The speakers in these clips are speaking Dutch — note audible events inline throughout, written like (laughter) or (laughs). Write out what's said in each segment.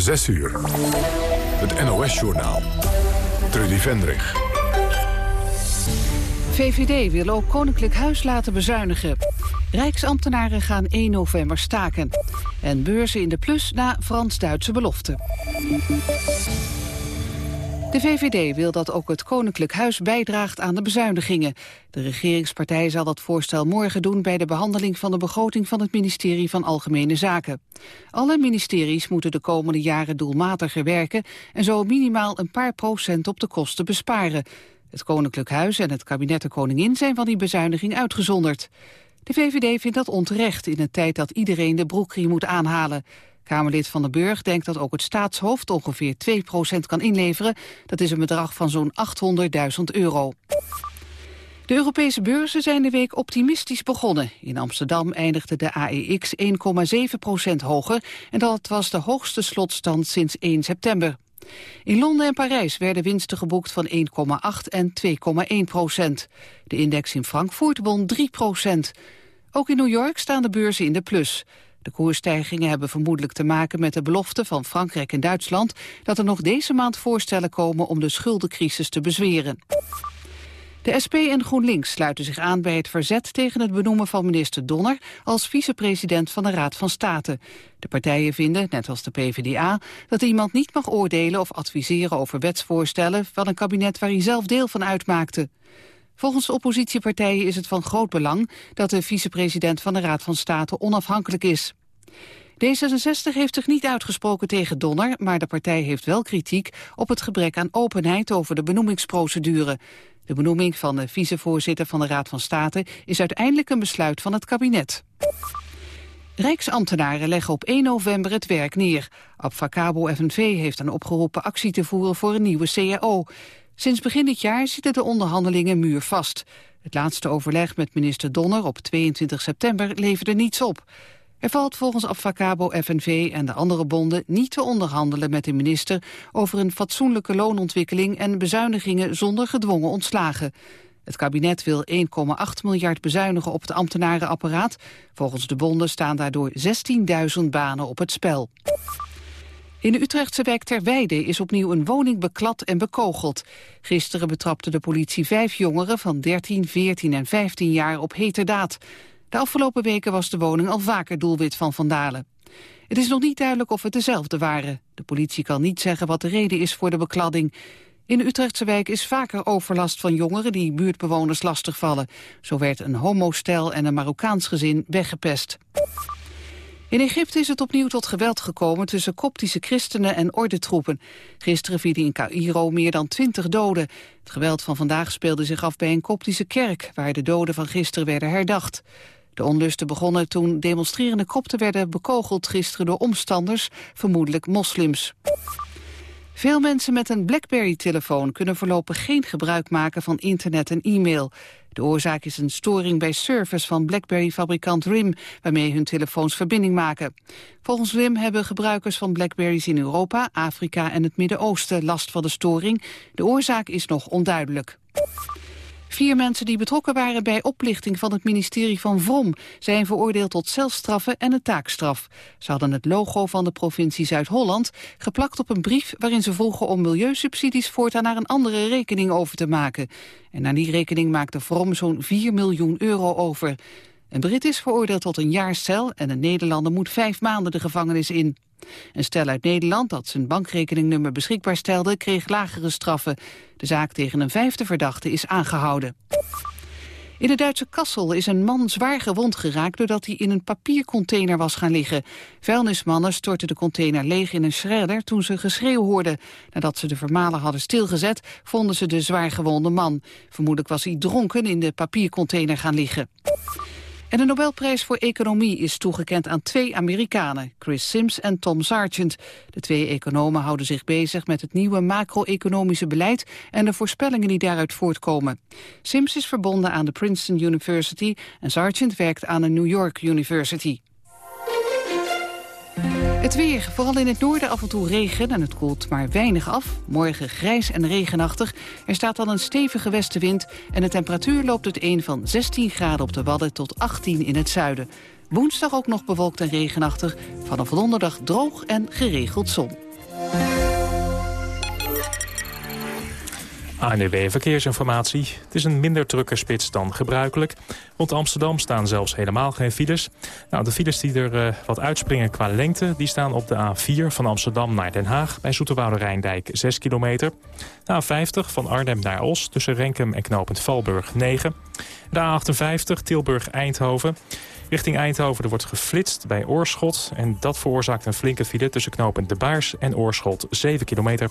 6 uur. Het NOS-journaal. Trudy Vendrig. VVD wil ook Koninklijk Huis laten bezuinigen. Rijksambtenaren gaan 1 november staken. En beurzen in de plus na Frans-Duitse belofte. De VVD wil dat ook het Koninklijk Huis bijdraagt aan de bezuinigingen. De regeringspartij zal dat voorstel morgen doen bij de behandeling van de begroting van het ministerie van Algemene Zaken. Alle ministeries moeten de komende jaren doelmatiger werken en zo minimaal een paar procent op de kosten besparen. Het Koninklijk Huis en het kabinet de Koningin zijn van die bezuiniging uitgezonderd. De VVD vindt dat onterecht in een tijd dat iedereen de broekriem moet aanhalen. Kamerlid Van den Burg denkt dat ook het staatshoofd ongeveer 2% kan inleveren. Dat is een bedrag van zo'n 800.000 euro. De Europese beurzen zijn de week optimistisch begonnen. In Amsterdam eindigde de AEX 1,7% hoger... en dat was de hoogste slotstand sinds 1 september. In Londen en Parijs werden winsten geboekt van 1,8 en 2,1 procent. De index in Frankfurt won 3 procent. Ook in New York staan de beurzen in de plus. De koersstijgingen hebben vermoedelijk te maken met de belofte van Frankrijk en Duitsland dat er nog deze maand voorstellen komen om de schuldencrisis te bezweren. De SP en GroenLinks sluiten zich aan bij het verzet tegen het benoemen van minister Donner als vicepresident van de Raad van State. De partijen vinden, net als de PvdA, dat iemand niet mag oordelen of adviseren over wetsvoorstellen van een kabinet waar hij zelf deel van uitmaakte. Volgens oppositiepartijen is het van groot belang dat de vicepresident van de Raad van State onafhankelijk is. D66 heeft zich niet uitgesproken tegen Donner, maar de partij heeft wel kritiek op het gebrek aan openheid over de benoemingsprocedure. De benoeming van de vicevoorzitter van de Raad van State is uiteindelijk een besluit van het kabinet. Rijksambtenaren leggen op 1 november het werk neer. Abfacabo FNV heeft een opgeroepen actie te voeren voor een nieuwe CAO. Sinds begin dit jaar zitten de onderhandelingen muurvast. Het laatste overleg met minister Donner op 22 september leverde niets op. Er valt volgens Avacabo FNV en de andere bonden niet te onderhandelen met de minister over een fatsoenlijke loonontwikkeling en bezuinigingen zonder gedwongen ontslagen. Het kabinet wil 1,8 miljard bezuinigen op het ambtenarenapparaat. Volgens de bonden staan daardoor 16.000 banen op het spel. In de Utrechtse wijk Terweide is opnieuw een woning beklad en bekogeld. Gisteren betrapte de politie vijf jongeren van 13, 14 en 15 jaar op heterdaad. De afgelopen weken was de woning al vaker doelwit van vandalen. Het is nog niet duidelijk of het dezelfde waren. De politie kan niet zeggen wat de reden is voor de bekladding. In de Utrechtse wijk is vaker overlast van jongeren die buurtbewoners lastigvallen. Zo werd een homostel en een Marokkaans gezin weggepest. In Egypte is het opnieuw tot geweld gekomen tussen koptische christenen en ordentroepen. Gisteren vielen in Cairo meer dan twintig doden. Het geweld van vandaag speelde zich af bij een koptische kerk... waar de doden van gisteren werden herdacht. De onlusten begonnen toen demonstrerende kopten werden bekogeld gisteren door omstanders, vermoedelijk moslims. Veel mensen met een BlackBerry-telefoon kunnen voorlopig geen gebruik maken van internet en e-mail. De oorzaak is een storing bij servers van BlackBerry-fabrikant RIM, waarmee hun telefoons verbinding maken. Volgens RIM hebben gebruikers van BlackBerries in Europa, Afrika en het Midden-Oosten last van de storing. De oorzaak is nog onduidelijk. Vier mensen die betrokken waren bij oplichting van het ministerie van Vrom... zijn veroordeeld tot celstraffen en een taakstraf. Ze hadden het logo van de provincie Zuid-Holland geplakt op een brief... waarin ze vroegen om milieusubsidies voortaan naar een andere rekening over te maken. En naar die rekening maakte Vrom zo'n 4 miljoen euro over. Een Brit is veroordeeld tot een jaar cel en een Nederlander moet vijf maanden de gevangenis in. Een stel uit Nederland dat zijn bankrekeningnummer beschikbaar stelde... kreeg lagere straffen. De zaak tegen een vijfde verdachte is aangehouden. In de Duitse Kassel is een man zwaar gewond geraakt... doordat hij in een papiercontainer was gaan liggen. Vuilnismannen stortten de container leeg in een shredder... toen ze geschreeuw hoorden. Nadat ze de vermalen hadden stilgezet... vonden ze de zwaar gewonde man. Vermoedelijk was hij dronken in de papiercontainer gaan liggen. En de Nobelprijs voor Economie is toegekend aan twee Amerikanen, Chris Sims en Tom Sargent. De twee economen houden zich bezig met het nieuwe macro-economische beleid en de voorspellingen die daaruit voortkomen. Sims is verbonden aan de Princeton University en Sargent werkt aan de New York University. Het weer, vooral in het noorden af en toe regen en het koelt maar weinig af. Morgen grijs en regenachtig. Er staat dan een stevige westenwind en de temperatuur loopt uiteen van 16 graden op de Wadden tot 18 in het zuiden. Woensdag ook nog bewolkt en regenachtig. Vanaf donderdag droog en geregeld zon. ANWB Verkeersinformatie. Het is een minder drukke spits dan gebruikelijk. Rond Amsterdam staan zelfs helemaal geen files. Nou, de files die er uh, wat uitspringen qua lengte... die staan op de A4 van Amsterdam naar Den Haag... bij Zoeterwoude Rijndijk 6 kilometer. De A50 van Arnhem naar Os tussen Renkum en knooppunt Valburg 9. De A58 Tilburg-Eindhoven. Richting Eindhoven er wordt geflitst bij Oorschot... en dat veroorzaakt een flinke file tussen knooppunt De Baars en Oorschot 7 kilometer.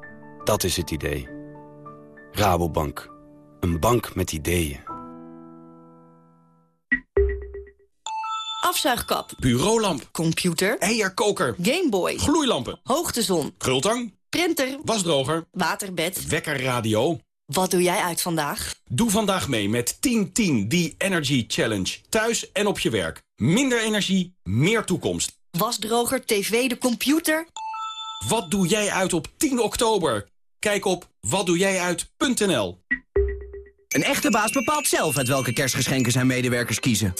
Dat is het idee. Rabobank. Een bank met ideeën. Afzuigkap. Bureaulamp. Computer. Eierkoker. Gameboy. Gloeilampen. Hoogtezon. Krultang. Printer. Wasdroger. Waterbed. Wekkerradio. Wat doe jij uit vandaag? Doe vandaag mee met 10-10, die Energy Challenge. Thuis en op je werk. Minder energie, meer toekomst. Wasdroger, tv, de computer. Wat doe jij uit op 10 oktober? Kijk op watdoejijuit.nl. Een echte baas bepaalt zelf uit welke kerstgeschenken zijn medewerkers kiezen.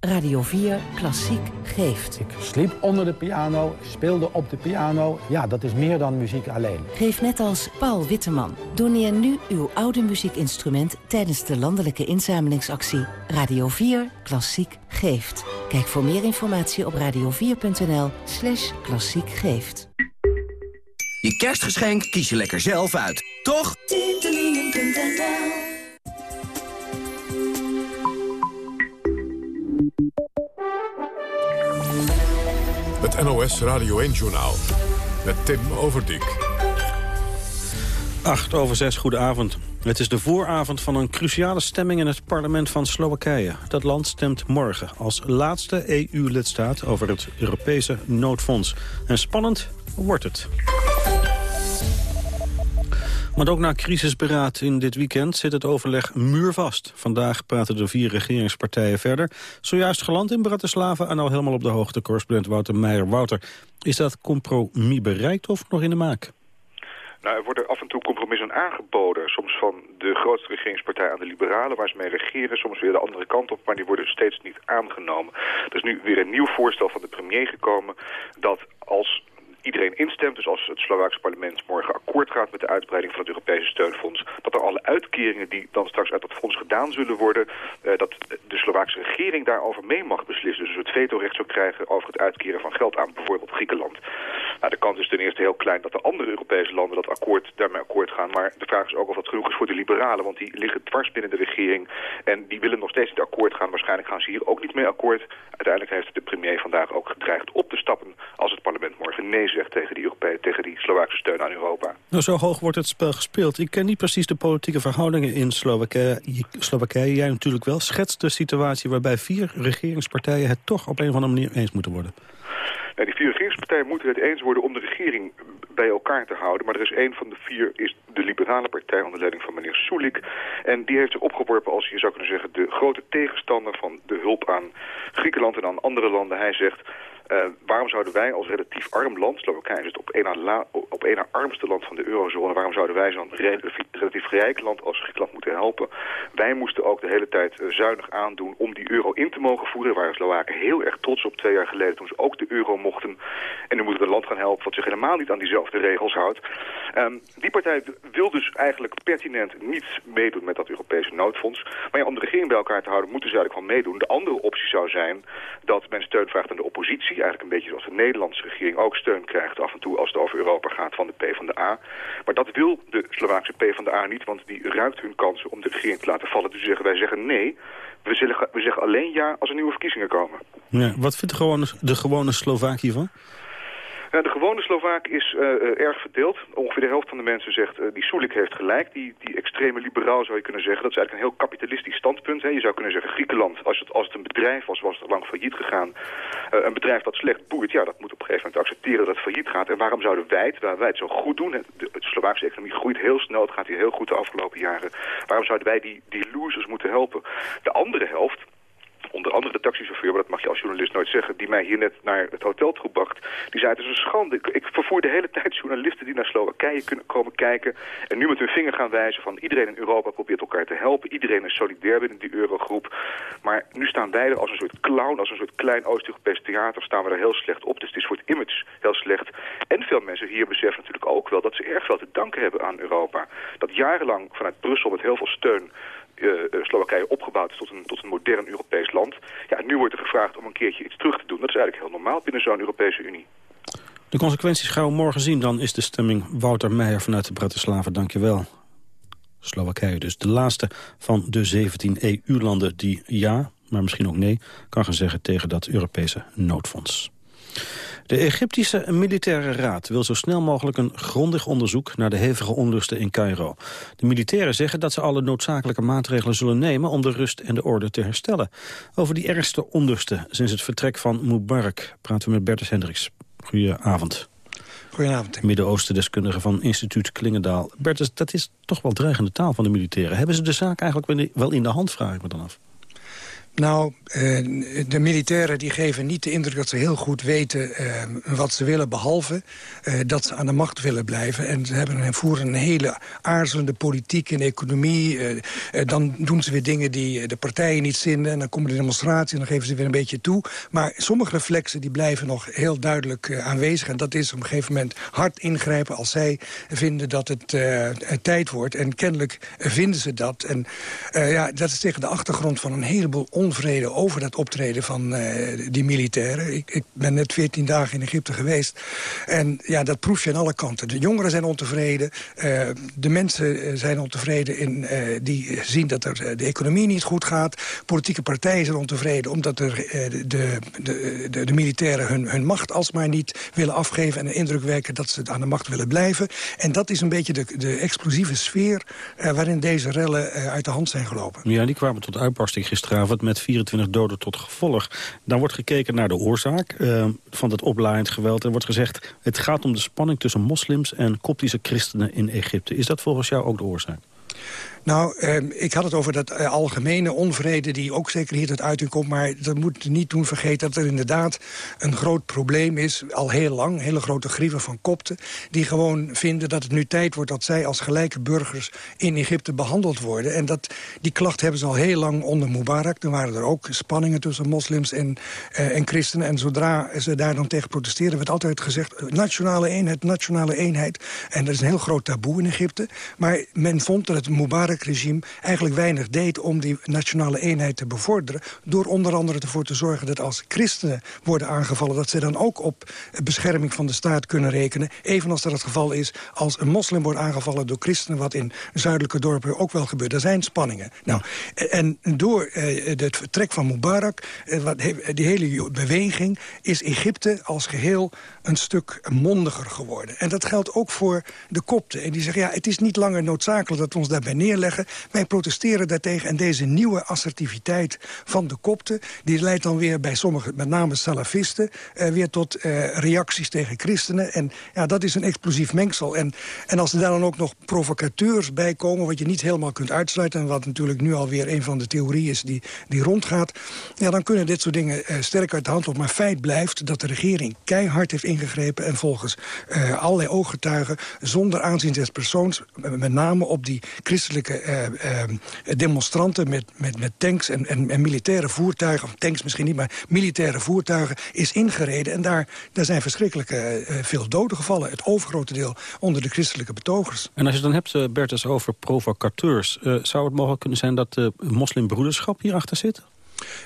Radio 4 Klassiek geeft. Ik sliep onder de piano, speelde op de piano. Ja, dat is meer dan muziek alleen. Geef net als Paul Witteman. Doneer nu uw oude muziekinstrument tijdens de landelijke inzamelingsactie Radio 4 Klassiek geeft. Kijk voor meer informatie op radio4.nl slash klassiek geeft. Je kerstgeschenk kies je lekker zelf uit, toch? Het NOS Radio 1-journaal met Tim Overdijk. 8 over 6, goedenavond. Het is de vooravond van een cruciale stemming in het parlement van Slowakije. Dat land stemt morgen als laatste EU-lidstaat over het Europese noodfonds. En spannend wordt het. Maar ook na crisisberaad in dit weekend zit het overleg muurvast. Vandaag praten de vier regeringspartijen verder. Zojuist geland in Bratislava en al helemaal op de hoogte correspondent Wouter Meijer-Wouter. Is dat compromis bereikt of nog in de maak? Nou, er worden af en toe compromissen aangeboden. Soms van de grootste regeringspartij aan de liberalen, waar ze mee regeren. Soms weer de andere kant op, maar die worden steeds niet aangenomen. Er is nu weer een nieuw voorstel van de premier gekomen... dat als iedereen instemt, dus als het Slovaakse parlement morgen akkoord gaat met de uitbreiding van het Europese steunfonds, dat er alle uitkeringen die dan straks uit dat fonds gedaan zullen worden, uh, dat de Slovaakse regering daarover mee mag beslissen. Dus het vetorecht zou krijgen over het uitkeren van geld aan bijvoorbeeld Griekenland. Nou, de kans is ten eerste heel klein dat de andere Europese landen dat akkoord, daarmee akkoord gaan, maar de vraag is ook of dat genoeg is voor de liberalen, want die liggen dwars binnen de regering en die willen nog steeds niet akkoord gaan. Waarschijnlijk gaan ze hier ook niet mee akkoord. Uiteindelijk heeft de premier vandaag ook gedreigd op te stappen als het parlement morgen nee zegt tegen die, tegen die Slovaakse steun aan Europa. Nou, zo hoog wordt het spel gespeeld. Ik ken niet precies de politieke verhoudingen in Slowakije. Slowakije, jij natuurlijk wel. Schets de situatie waarbij vier regeringspartijen het toch op een of andere manier eens moeten worden. Nou, die vier regeringspartijen moeten het eens worden om de regering bij elkaar te houden. Maar er is één van de vier, is de liberale partij onder leiding van meneer Sulik. En die heeft zich opgeworpen als, je zou kunnen zeggen, de grote tegenstander van de hulp aan Griekenland en aan andere landen. Hij zegt, uh, waarom zouden wij als relatief arm land, Slowakije is het op één na, op armste land van de eurozone, waarom zouden wij zo'n relatief rijk land als Griekenland moeten helpen? Wij moesten ook de hele tijd uh, zuinig aandoen om die euro in te mogen voeren. Daar waren Slowaken heel erg trots op twee jaar geleden toen ze ook de euro mochten. En nu moeten we een land gaan helpen wat zich helemaal niet aan diezelfde regels houdt. Ehm, die partij wil dus eigenlijk pertinent niet meedoen met dat Europese noodfonds. Maar ja, om de regering bij elkaar te houden moeten ze eigenlijk wel meedoen. De andere optie zou zijn dat men steun vraagt aan de oppositie. Eigenlijk een beetje zoals de Nederlandse regering ook steun krijgt af en toe als het over Europa gaat van de PvdA. Maar dat wil de Slovaakse PvdA niet, want die ruikt hun kansen om de regering te laten vallen. Dus zeggen wij zeggen nee. We zeggen, we zeggen alleen ja als er nieuwe verkiezingen komen. Ja, wat vindt de gewone, de gewone Slovaak hiervan? De gewone Slovaak is uh, erg verdeeld. Ongeveer de helft van de mensen zegt, die Soelik heeft gelijk. Die, die extreme liberaal zou je kunnen zeggen. Dat is eigenlijk een heel kapitalistisch standpunt. Hè. Je zou kunnen zeggen, Griekenland, als het, als het een bedrijf was, was het lang failliet gegaan. Een bedrijf dat slecht boert, ja, dat moet op een gegeven moment accepteren dat het failliet gaat. En waarom zouden wij het, waar wij het zo goed doen, de, de Slovaakse economie groeit heel snel, het gaat hier heel goed de afgelopen jaren. Waarom zouden wij die, die losers moeten helpen? De andere helft, onder andere de taxichauffeur, maar dat mag je als journalist nooit zeggen, die mij hier net naar het hotel toe bracht, die zei het is een schande. Ik, vervoer de hele (laughs) tijd journalisten die naar Slowakije kunnen komen kijken en nu met hun vinger gaan wijzen van iedereen in Europa probeert elkaar te helpen. Iedereen is solidair binnen die eurogroep. Maar nu staan wij er als een soort clown, als een soort klein Oost-Europees theater, staan we er heel slecht op. Dus het is voor het image heel slecht. En veel mensen hier beseffen natuurlijk ook wel dat ze erg veel te danken hebben aan Europa. Dat jarenlang vanuit Brussel met heel veel steun Slowakije opgebouwd is tot een, tot een modern Europees land. Ja, nu wordt er gevraagd om een keertje iets terug te doen. Dat is eigenlijk heel normaal binnen zo'n Europese Unie. De consequenties gaan we morgen zien. Dan is de stemming Wouter Meijer vanuit de Bratislava. Dank je wel. Slowakije dus de laatste van de 17 EU-landen die ja, maar misschien ook nee, kan gaan zeggen tegen dat Europese noodfonds. De Egyptische Militaire Raad wil zo snel mogelijk een grondig onderzoek naar de hevige onlusten in Cairo. De militairen zeggen dat ze alle noodzakelijke maatregelen zullen nemen om de rust en de orde te herstellen. Over die ergste onlusten sinds het vertrek van Mubarak praten we met Bertus Hendricks. Goedenavond. Goedenavond. Midden-Oosten-deskundige van instituut Klingendaal. Bertus, dat is toch wel dreigende taal van de militairen. Hebben ze de zaak eigenlijk wel in de hand, vraag ik me dan af. Nou, eh, de militairen die geven niet de indruk dat ze heel goed weten eh, wat ze willen... behalve eh, dat ze aan de macht willen blijven. En ze hebben en voeren een hele aarzelende politiek en economie. dan doen ze weer dingen die de partijen niet zinnen. En dan komen de demonstraties en dan geven ze weer een beetje toe. Maar sommige reflexen die blijven nog heel duidelijk aanwezig. En dat is op een gegeven moment hard ingrijpen als zij vinden dat het tijd wordt. En kennelijk vinden ze dat. En ja, dat is tegen de achtergrond van een heleboel onvrede over dat optreden van uh, die militairen. Ik, ik, ben net 14 dagen in Egypte geweest. En ja, dat proef je aan alle kanten. De jongeren zijn ontevreden. Uh, de mensen eh, zijn ontevreden in, die zien dat er de economie niet goed gaat. Politieke partijen zijn ontevreden omdat er, de, de, de, de, militairen hun, hun macht alsmaar niet willen afgeven... en de indruk werken dat ze aan de macht willen blijven. En dat is een beetje de, de explosieve sfeer waarin deze rellen uit de hand zijn gelopen. Ja, die kwamen tot uitbarsting gisteravond met 24 doden tot gevolg. Dan wordt gekeken naar de oorzaak uh, van dat oplaaiend geweld. Er wordt gezegd, het gaat om de spanning tussen moslims en koptische christenen in Egypte. Is dat volgens jou ook de oorzaak? Nou, eh, ik had het over dat eh, algemene onvrede die ook zeker hier tot uiting komt. Maar dat moet niet doen vergeten dat er inderdaad een groot probleem is. Al heel lang, hele grote grieven van kopten. Die gewoon vinden dat het nu tijd wordt dat zij als gelijke burgers in Egypte behandeld worden. En dat, die klacht hebben ze al heel lang onder Mubarak. Toen waren er ook spanningen tussen moslims en, uh, en christenen. En zodra ze daar dan tegen protesteren werd altijd gezegd... Eh, nationale eenheid, nationale eenheid. En dat is een heel groot taboe in Egypte. Maar men vond dat het Mubarak regime eigenlijk weinig deed om die nationale eenheid te bevorderen. Door onder andere ervoor te zorgen dat als christenen worden aangevallen... dat ze dan ook op bescherming van de staat kunnen rekenen. Evenals dat het geval is als een moslim wordt aangevallen door christenen... wat in zuidelijke dorpen ook wel gebeurt. Er zijn spanningen. Nou, en door eh, het vertrek van Mubarak, eh, wat, die hele beweging... is Egypte als geheel een stuk mondiger geworden. En dat geldt ook voor de kopten. En die zeggen, ja, het is niet langer noodzakelijk dat we ons daarbij neerleggen leggen. Wij protesteren daartegen. En deze nieuwe assertiviteit van de kopten... die leidt dan weer bij sommige, met name salafisten... Uh, weer tot uh, reacties tegen christenen. En ja, dat is een explosief mengsel. En, en als er daar dan ook nog provocateurs bij komen... wat je niet helemaal kunt uitsluiten... en wat natuurlijk nu alweer een van de theorieën is die, die rondgaat... Ja, dan kunnen dit soort dingen uh, sterk uit de hand op. Maar feit blijft dat de regering keihard heeft ingegrepen... en volgens allerlei ooggetuigen zonder aanzien des persoons... met name op die christelijke christelijke eh, demonstranten met, met, met tanks en, en, militaire voertuigen... of tanks misschien niet, maar militaire voertuigen is ingereden. En daar, daar zijn verschrikkelijke veel doden gevallen. Het overgrote deel onder de christelijke betogers. En als je dan hebt, Bertus, over provocateurs... zou het mogelijk kunnen zijn dat de moslimbroederschap hierachter zit?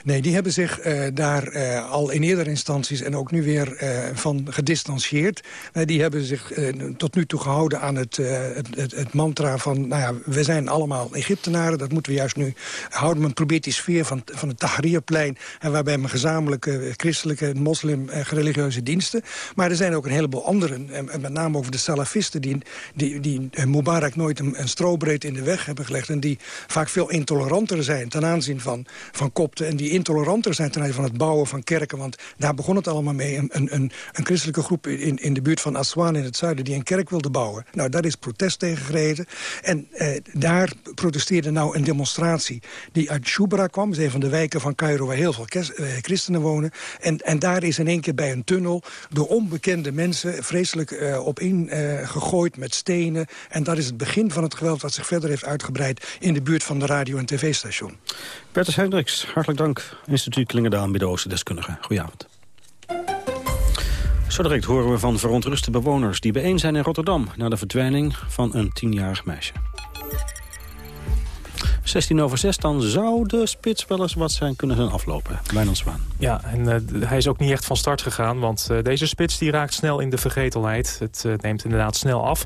Nee, die hebben zich uh, daar uh, al in eerdere instanties en ook nu weer uh, van gedistanceerd. die hebben zich tot nu toe gehouden aan het, het, het, mantra van... nou ja, we zijn allemaal Egyptenaren, dat moeten we juist nu houden. Men probeert die sfeer van, van het Tahrirplein... en waarbij men gezamenlijke christelijke, moslim religieuze diensten. Maar er zijn ook een heleboel anderen, en met name over de salafisten... die, die, die Mubarak nooit een, een strobreed in de weg hebben gelegd... en die vaak veel intoleranter zijn ten aanzien van, van kopten en die intoleranter zijn ten aanzien van het bouwen van kerken. Want daar begon het allemaal mee. Een, een, een christelijke groep in, in de buurt van Aswan in het zuiden... die een kerk wilde bouwen. Nou, daar is protest tegen gereden. En eh, daar protesteerde nou een demonstratie die uit Shubra kwam. Dat is een van de wijken van Cairo waar heel veel eh, christenen wonen. En, en daar is in één keer bij een tunnel door onbekende mensen... vreselijk uh, op in uh, gegooid met stenen. En dat is het begin van het geweld wat zich verder heeft uitgebreid... in de buurt van de radio- en tv-station. Bertus Hendricks, hartelijk dank. Instituut Klingendaal, Midden-Oosten deskundige. Goedenavond. Zo direct horen we van verontruste bewoners die bijeen zijn in Rotterdam... na de verdwijning van een tienjarig meisje. 16 over 6, dan zou de spits wel eens wat zijn kunnen gaan aflopen. Wijnand Zwaan. Ja, en uh, hij is ook niet echt van start gegaan, want uh, deze spits die raakt snel in de vergetelheid. Het uh, neemt inderdaad snel af.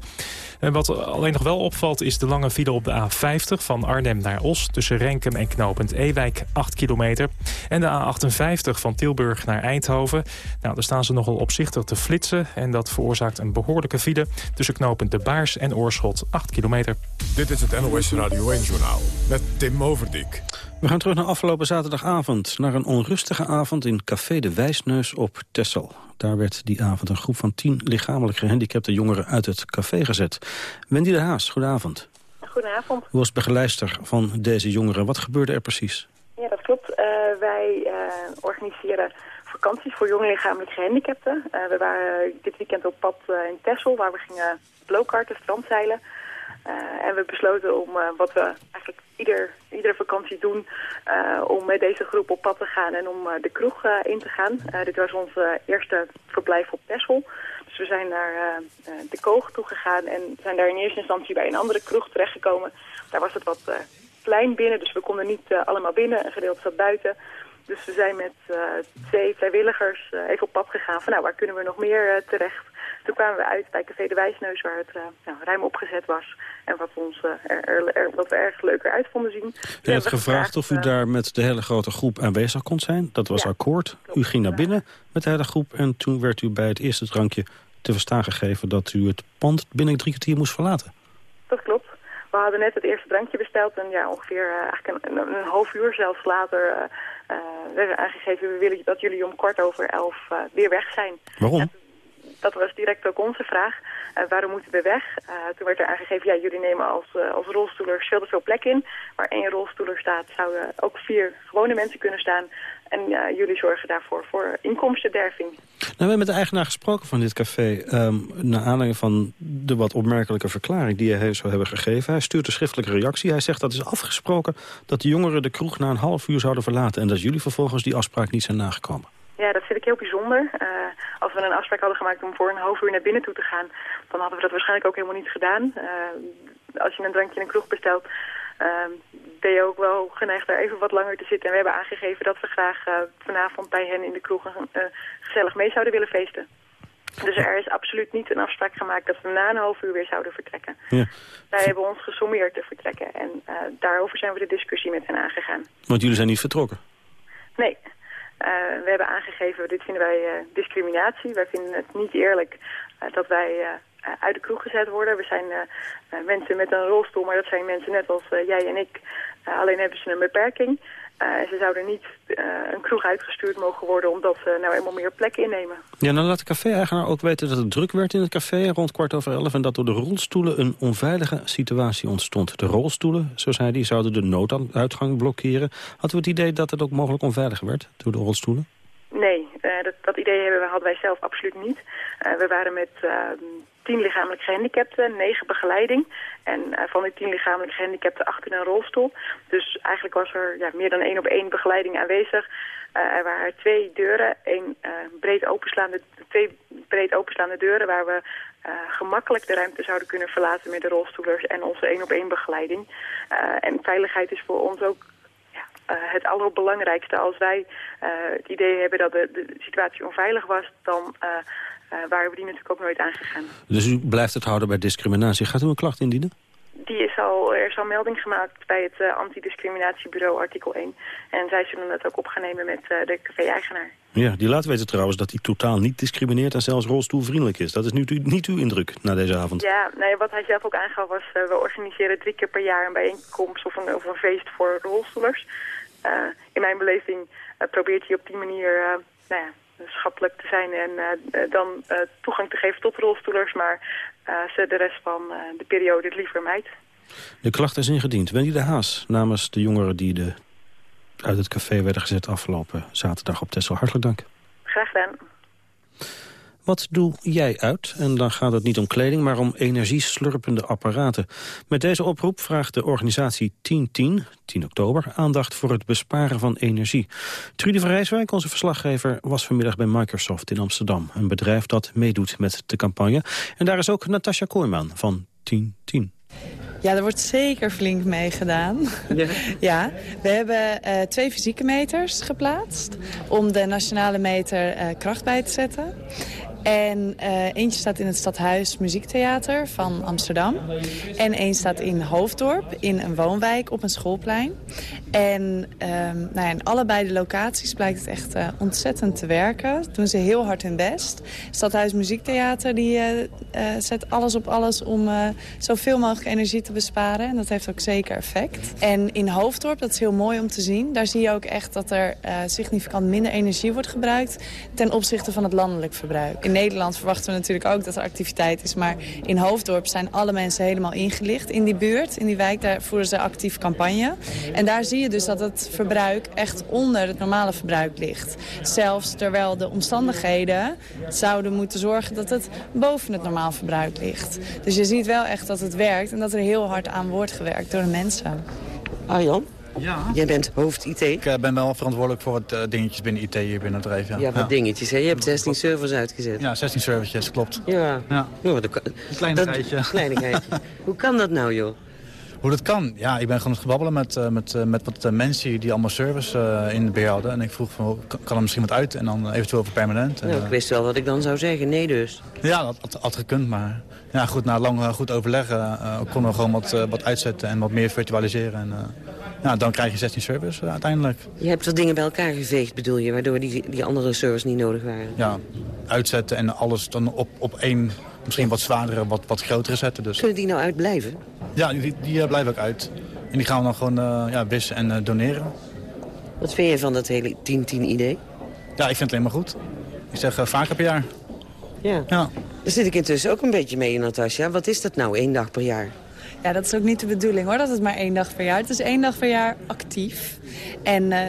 En wat alleen nog wel opvalt is de lange file op de A50 van Arnhem naar Os... tussen Renkum en knooppunt Ewijk, 8 kilometer. En de A58 van Tilburg naar Eindhoven. Nou, daar staan ze nogal opzichtig te flitsen... en dat veroorzaakt een behoorlijke file tussen knooppunt De Baars en Oorschot, 8 kilometer. Dit is het NOS Radio 1-journaal met Tim Overdijk. We gaan terug naar afgelopen zaterdagavond. Naar een onrustige avond in Café de Wijsneus op Tessel. Daar werd die avond een groep van tien lichamelijk gehandicapte jongeren uit het café gezet. Wendy de Haas, goedenavond. Goedenavond. U was begeleider van deze jongeren. Wat gebeurde er precies? Ja, dat klopt. Uh, wij uh, organiseren vakanties voor jonge lichamelijk gehandicapten. Uh, we waren dit weekend op pad in Tessel, waar we gingen blowkarten, strandzeilen... Uh, en we besloten om uh, wat we eigenlijk ieder, iedere vakantie doen... Uh, om met deze groep op pad te gaan en om de kroeg in te gaan. dit was ons eerste verblijf op Texel. Dus we zijn naar de Koog toe gegaan en zijn daar in eerste instantie bij een andere kroeg terechtgekomen. Daar was het wat klein binnen, dus we konden niet allemaal binnen. Een gedeelte zat buiten. Dus we zijn met twee vrijwilligers even op pad gegaan van nou, waar kunnen we nog meer terecht... Toen kwamen we uit bij Café de Wijsneus, waar het uh, nou, ruim opgezet was. En wat, ons, uh, er, er, wat we erg leuker uit vonden zien. U hebt gevraagd of u uh, daar met de hele grote groep aanwezig kon zijn. Dat was ja, akkoord. Klopt, u ging naar binnen met de hele groep. En toen werd u bij het eerste drankje te verstaan gegeven... dat u het pand binnen drie kwartier moest verlaten. Dat klopt. We hadden net het eerste drankje besteld. En ja, ongeveer eigenlijk een, een, half uur zelfs later... werden aangegeven, we willen dat jullie om kwart over elf weer weg zijn. Waarom? Dat was direct ook onze vraag. Uh, waarom moeten we weg? Uh, toen werd er aangegeven, ja, jullie nemen als, uh, als rolstoelers veel te veel plek in. Waar één rolstoeler staat, zouden ook vier gewone mensen kunnen staan. En jullie zorgen daarvoor voor inkomstenderving. Nou, we hebben met de eigenaar gesproken van dit café... Um, naar aanleiding van de wat opmerkelijke verklaring die hij zou hebben gegeven. Hij stuurt een schriftelijke reactie. Hij zegt dat is afgesproken dat de jongeren de kroeg na een half uur zouden verlaten... en dat jullie vervolgens die afspraak niet zijn nagekomen. Ja, dat vind ik heel bijzonder. Uh, als we een afspraak hadden gemaakt om voor een half uur naar binnen toe te gaan... dan hadden we dat waarschijnlijk ook helemaal niet gedaan. Uh, als je een drankje in een kroeg bestelt... Uh, ben je ook wel geneigd daar even wat langer te zitten. En we hebben aangegeven dat we graag vanavond bij hen in de kroeg... gezellig mee zouden willen feesten. Dus er is absoluut niet een afspraak gemaakt dat we na een half uur weer zouden vertrekken. Ja. Wij hebben ons gesommeerd te vertrekken. En daarover zijn we de discussie met hen aangegaan. Want jullie zijn niet vertrokken? Nee. Uh, we hebben aangegeven, dit vinden wij uh, discriminatie. Wij vinden het niet eerlijk uh, dat wij uit de kroeg gezet worden. We zijn mensen met een rolstoel, maar dat zijn mensen net als jij en ik. alleen hebben ze een beperking. Ze zouden niet een kroeg uitgestuurd mogen worden omdat ze nou eenmaal meer plek innemen. Ja, dan laat de café-eigenaar ook weten dat het druk werd in het café rond kwart over elf... en dat door de rolstoelen een onveilige situatie ontstond. De rolstoelen, zo zei hij, zouden de nooduitgang blokkeren. Hadden we het idee dat het ook mogelijk onveilig werd door de rolstoelen? Nee, uh, dat, dat, idee hebben we, hadden wij zelf absoluut niet. We waren met uh, tien lichamelijk gehandicapten, negen begeleiding. En van die tien lichamelijk gehandicapten acht in een rolstoel. Dus eigenlijk was er ja, meer dan één op één begeleiding aanwezig. er waren twee deuren, één breed openslaande, twee breed openslaande deuren waar we gemakkelijk de ruimte zouden kunnen verlaten met de rolstoelers en onze één op één begeleiding. en veiligheid is voor ons ook het allerbelangrijkste. Als wij het idee hebben dat de, de, situatie onveilig was, dan waren we die natuurlijk ook nooit aangegaan. Dus u blijft het houden bij discriminatie. Gaat u een klacht indienen? Die is al, er is al melding gemaakt bij het antidiscriminatiebureau artikel 1. En zij zullen dat ook op gaan nemen met de café-eigenaar. Ja, die laat weten trouwens dat hij totaal niet discrimineert en zelfs rolstoelvriendelijk is. Dat is nu niet uw indruk na deze avond. Ja, nee, wat hij zelf ook aangaf was, we organiseren drie keer per jaar een bijeenkomst of een, of een feest voor rolstoelers. Uh, in mijn beleving uh, probeert hij op die manier uh, nou ja, schappelijk te zijn en dan toegang te geven tot rolstoelers, maar ze de rest van de periode het liever mijt. De klacht is ingediend. Wendy de Haas namens de jongeren die de, uit het café werden gezet afgelopen zaterdag op Tessel. Hartelijk dank. Graag gedaan. Wat doe jij uit? En dan gaat het niet om kleding, maar om energieslurpende apparaten. Met deze oproep vraagt de organisatie 1010, 10 oktober, aandacht voor het besparen van energie. Trudy van Rijswijk, onze verslaggever, was vanmiddag bij Microsoft in Amsterdam. Een bedrijf dat meedoet met de campagne. En daar is ook Natasja Kooijman van 1010. Ja, er wordt zeker flink mee gedaan. Ja. (laughs) ja we hebben uh, twee fysieke meters geplaatst om de nationale meter uh, kracht bij te zetten. En uh, eentje staat in het Stadhuis Muziektheater van Amsterdam. En één staat in Hoofddorp, in een woonwijk op een schoolplein. En um, nou ja, in allebei de locaties blijkt het echt uh, ontzettend te werken. Doen ze heel hard hun best. Stadhuis Muziektheater die, uh, zet alles op alles om zoveel mogelijk energie te besparen. En dat heeft ook zeker effect. En in Hoofddorp, dat is heel mooi om te zien. Daar zie je ook echt dat er significant minder energie wordt gebruikt... ten opzichte van het landelijk verbruik in Nederland verwachten we natuurlijk ook dat er activiteit is. Maar in Hoofddorp zijn alle mensen helemaal ingelicht in die buurt. In die wijk, daar voeren ze actief campagne. En daar zie je dus dat het verbruik echt onder het normale verbruik ligt. Zelfs terwijl de omstandigheden zouden moeten zorgen dat het boven het normaal verbruik ligt. Dus je ziet wel echt dat het werkt en dat er heel hard aan wordt gewerkt door de mensen. Arjan? Ja. Jij bent hoofd IT. Ik uh, ben wel verantwoordelijk voor wat uh, dingetjes binnen IT hier binnen het bedrijf. Ja, ja wat dingetjes. Hè? Je hebt 16 servers uitgezet. Ja, 16 servertjes, klopt. Ja. ja. Dat, een kleinigheidje. kleinigheidje. (laughs) Hoe kan dat nou, joh? Hoe dat kan? Ja, ik ben gewoon het gebabbelen met, uh, met, met wat mensen die allemaal service in de beheer hadden. En ik vroeg van, kan er misschien wat uit? En dan eventueel voor permanent. En, nou, ik wist wel wat ik dan zou zeggen. Nee dus. Ja, dat had, had gekund, maar ja, goed, na lang goed overleggen konden we gewoon wat, wat uitzetten en wat meer virtualiseren. En, ja, dan krijg je 16 servers uh, uiteindelijk. Je hebt wat dingen bij elkaar geveegd, bedoel je, waardoor die, die andere servers niet nodig waren? Ja, uitzetten en alles dan op, op één, misschien wat zwaardere, wat, wat grotere zetten. Dus. Kunnen die nou uitblijven? Ja, die, die uh, blijven ook uit. En die gaan we dan gewoon uh, ja, wissen en doneren. Wat vind je van dat hele 10-10-idee? Ja, ik vind het helemaal goed. Ik zeg vaker per jaar. Ja. ja. Daar zit ik intussen ook een beetje mee, Natasja. Wat is dat nou, één dag per jaar? Ja, dat is ook niet de bedoeling hoor, dat het maar één dag per jaar. Het is één dag per jaar actief. En uh,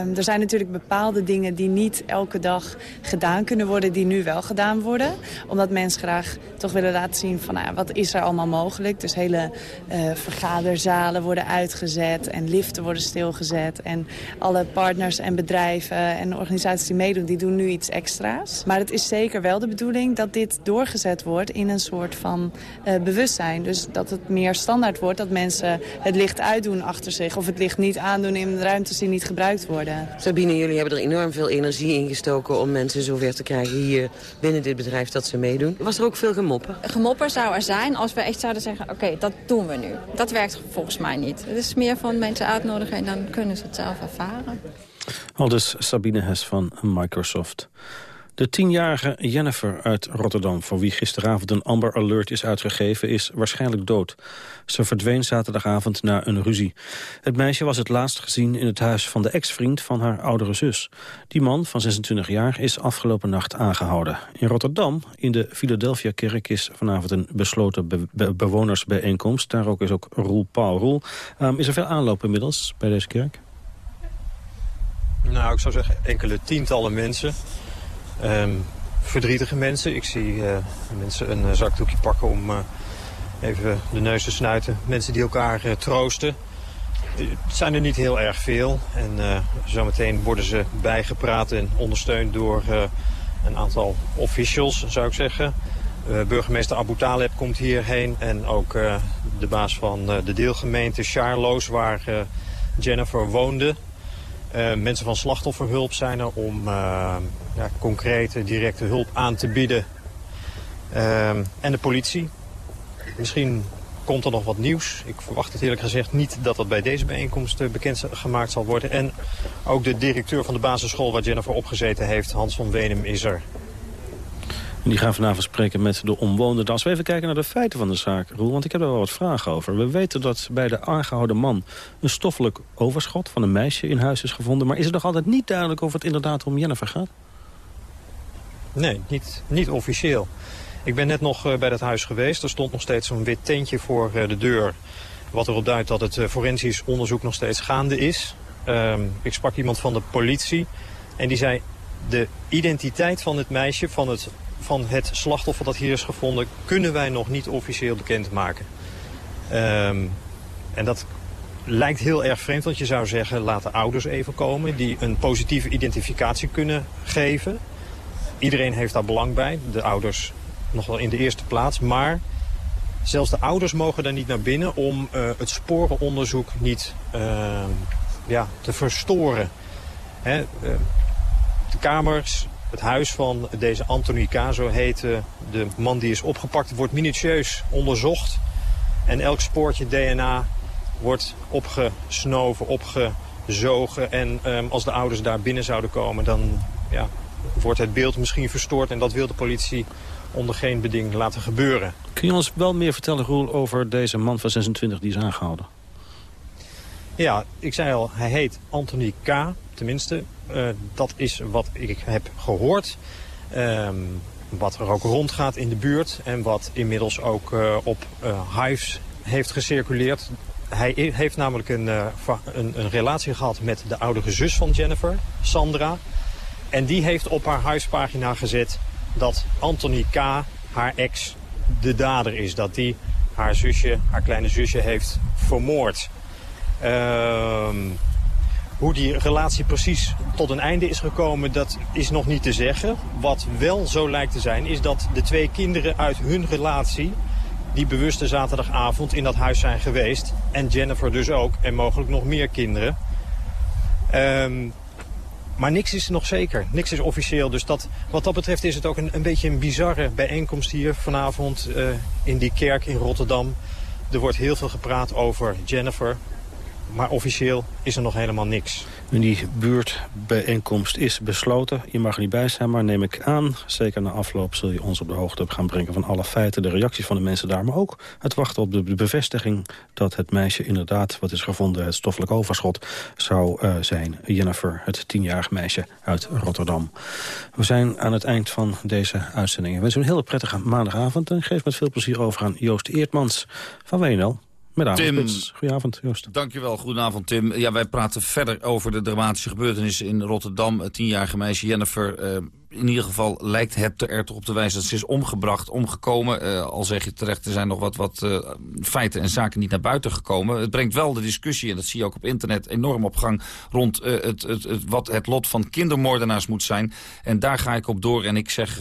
um, er zijn natuurlijk bepaalde dingen die niet elke dag gedaan kunnen worden... die nu wel gedaan worden. Omdat mensen graag toch willen laten zien van nou, wat is er allemaal mogelijk. Dus hele uh, vergaderzalen worden uitgezet en liften worden stilgezet. En alle partners en bedrijven en organisaties die meedoen, die doen nu iets extra's. Maar het is zeker wel de bedoeling dat dit doorgezet wordt in een soort van uh, bewustzijn. Dus dat het meer standaard wordt dat mensen het licht uitdoen achter zich... of het licht niet aandoen in ruimtes die niet gebruikt worden. Sabine, jullie hebben er enorm veel energie in gestoken... om mensen zover te krijgen hier binnen dit bedrijf dat ze meedoen. Was er ook veel gemopper? Gemopper zou er zijn als we echt zouden zeggen... oké, dat doen we nu. Dat werkt volgens mij niet. Het is meer van mensen uitnodigen en dan kunnen ze het zelf ervaren. Al dus Sabine Hes van Microsoft. De tienjarige Jennifer uit Rotterdam, voor wie gisteravond een Amber Alert is uitgegeven, is waarschijnlijk dood. Ze verdween zaterdagavond na een ruzie. Het meisje was het laatst gezien in het huis van de ex-vriend van haar oudere zus. Die man van 26 jaar is afgelopen nacht aangehouden. In Rotterdam, in de Philadelphia-kerk, is vanavond een besloten bewonersbijeenkomst. Daar ook is ook Roel Paul. Roel, um, is er veel aanloop inmiddels bij deze kerk? Nou, ik zou zeggen enkele tientallen mensen. Um, verdrietige mensen. Ik zie eh, mensen een uh, zakdoekje pakken om even de neus te snuiten. Mensen die elkaar troosten. Het zijn er niet heel erg veel. En zometeen worden ze bijgepraat en ondersteund door een aantal officials, zou ik zeggen. burgemeester Abu Taleb komt hierheen. En ook de baas van de deelgemeente Charloes, waar Jennifer woonde. Mensen van slachtofferhulp zijn er om ja, concrete, directe hulp aan te bieden. Uh, en de politie. Misschien komt er nog wat nieuws. Ik verwacht het eerlijk gezegd niet dat dat bij deze bijeenkomst bekend gemaakt zal worden. En ook de directeur van de basisschool waar Jennifer opgezeten heeft, Hans van Wenem, is er. En die gaan vanavond spreken met de omwonenden. Als we even kijken naar de feiten van de zaak, Roel, want ik heb er wel wat vragen over. We weten dat bij de aangehouden man een stoffelijk overschot van een meisje in huis is gevonden. Maar is het nog altijd niet duidelijk of het inderdaad om Jennifer gaat? Nee, niet, niet officieel. Ik ben net nog uh, bij dat huis geweest. Er stond nog steeds zo'n wit tentje voor uh, de deur. Wat erop duidt dat het uh, forensisch onderzoek nog steeds gaande is. Ehm, ik sprak iemand van de politie. En die zei, de identiteit van het meisje, van het van het slachtoffer dat hier is gevonden... kunnen wij nog niet officieel bekendmaken. Um, en dat lijkt heel erg vreemd, want je zou zeggen... laat de ouders even komen die een positieve identificatie kunnen geven. Iedereen heeft daar belang bij. De ouders nog wel in de eerste plaats. Maar zelfs de ouders mogen daar niet naar binnen... om uh, het sporenonderzoek niet uh, ja, te verstoren. Hè? Uh, de kamers het huis van deze Anthony K, zo heet de man die is opgepakt, wordt minutieus onderzocht. En elk spoortje DNA wordt opgesnoven, opgezogen. En um, als de ouders daar binnen zouden komen, dan ja, wordt het beeld misschien verstoord. En dat wil de politie onder geen beding laten gebeuren. Kun je ons wel meer vertellen, Roel, over deze man van 26 die is aangehouden? Ja, ik zei al, hij heet Anthony K. Tenminste, uh, dat is wat ik heb gehoord. Um, wat er ook rondgaat in de buurt en wat inmiddels ook uh, op uh, Hives heeft gecirculeerd. Hij heeft namelijk een, een, een, relatie gehad met de oudere zus van Jennifer, Sandra. En die heeft op haar huispagina gezet dat Anthony K., haar ex, de dader is. Dat die haar zusje, haar kleine zusje, heeft vermoord. Ehm, hoe die relatie precies tot een einde is gekomen, dat is nog niet te zeggen. Wat wel zo lijkt te zijn, is dat de twee kinderen uit hun relatie... die bewuste zaterdagavond in dat huis zijn geweest. En Jennifer dus ook, en mogelijk nog meer kinderen. Um, maar niks is nog zeker. Niks is officieel. Dus dat, wat dat betreft is het ook een, een beetje een bizarre bijeenkomst hier vanavond... Uh, in die kerk in Rotterdam. Er wordt heel veel gepraat over Jennifer. Maar officieel is er nog helemaal niks. Die buurtbijeenkomst is besloten. Je mag er niet bij zijn, maar neem ik aan. Zeker na afloop zul je ons op de hoogte gaan brengen van alle feiten. De reacties van de mensen daar. Maar ook het wachten op de bevestiging dat het meisje inderdaad... wat is gevonden, het stoffelijk overschot, zou uh, zijn. Jennifer, het tienjarige meisje uit Rotterdam. We zijn aan het eind van deze uitzending. We wensen een hele prettige maandagavond. En geef met veel plezier over aan Joost Eertmans van WNL. Met Tim, Goedenavond, Joost. Dankjewel, goedenavond Tim. Ja, wij praten verder over de dramatische gebeurtenissen in Rotterdam. Het tienjarige meisje Jennifer... Uh, in ieder geval lijkt het er toch op te wijzen dat ze is omgebracht, omgekomen. Uh, al zeg je terecht, er zijn nog wat, wat uh, feiten en zaken niet naar buiten gekomen. Het brengt wel de discussie, en dat zie je ook op internet, enorm op gang... rond uh, het, het, het, wat het lot van kindermoordenaars moet zijn. En daar ga ik op door en ik zeg,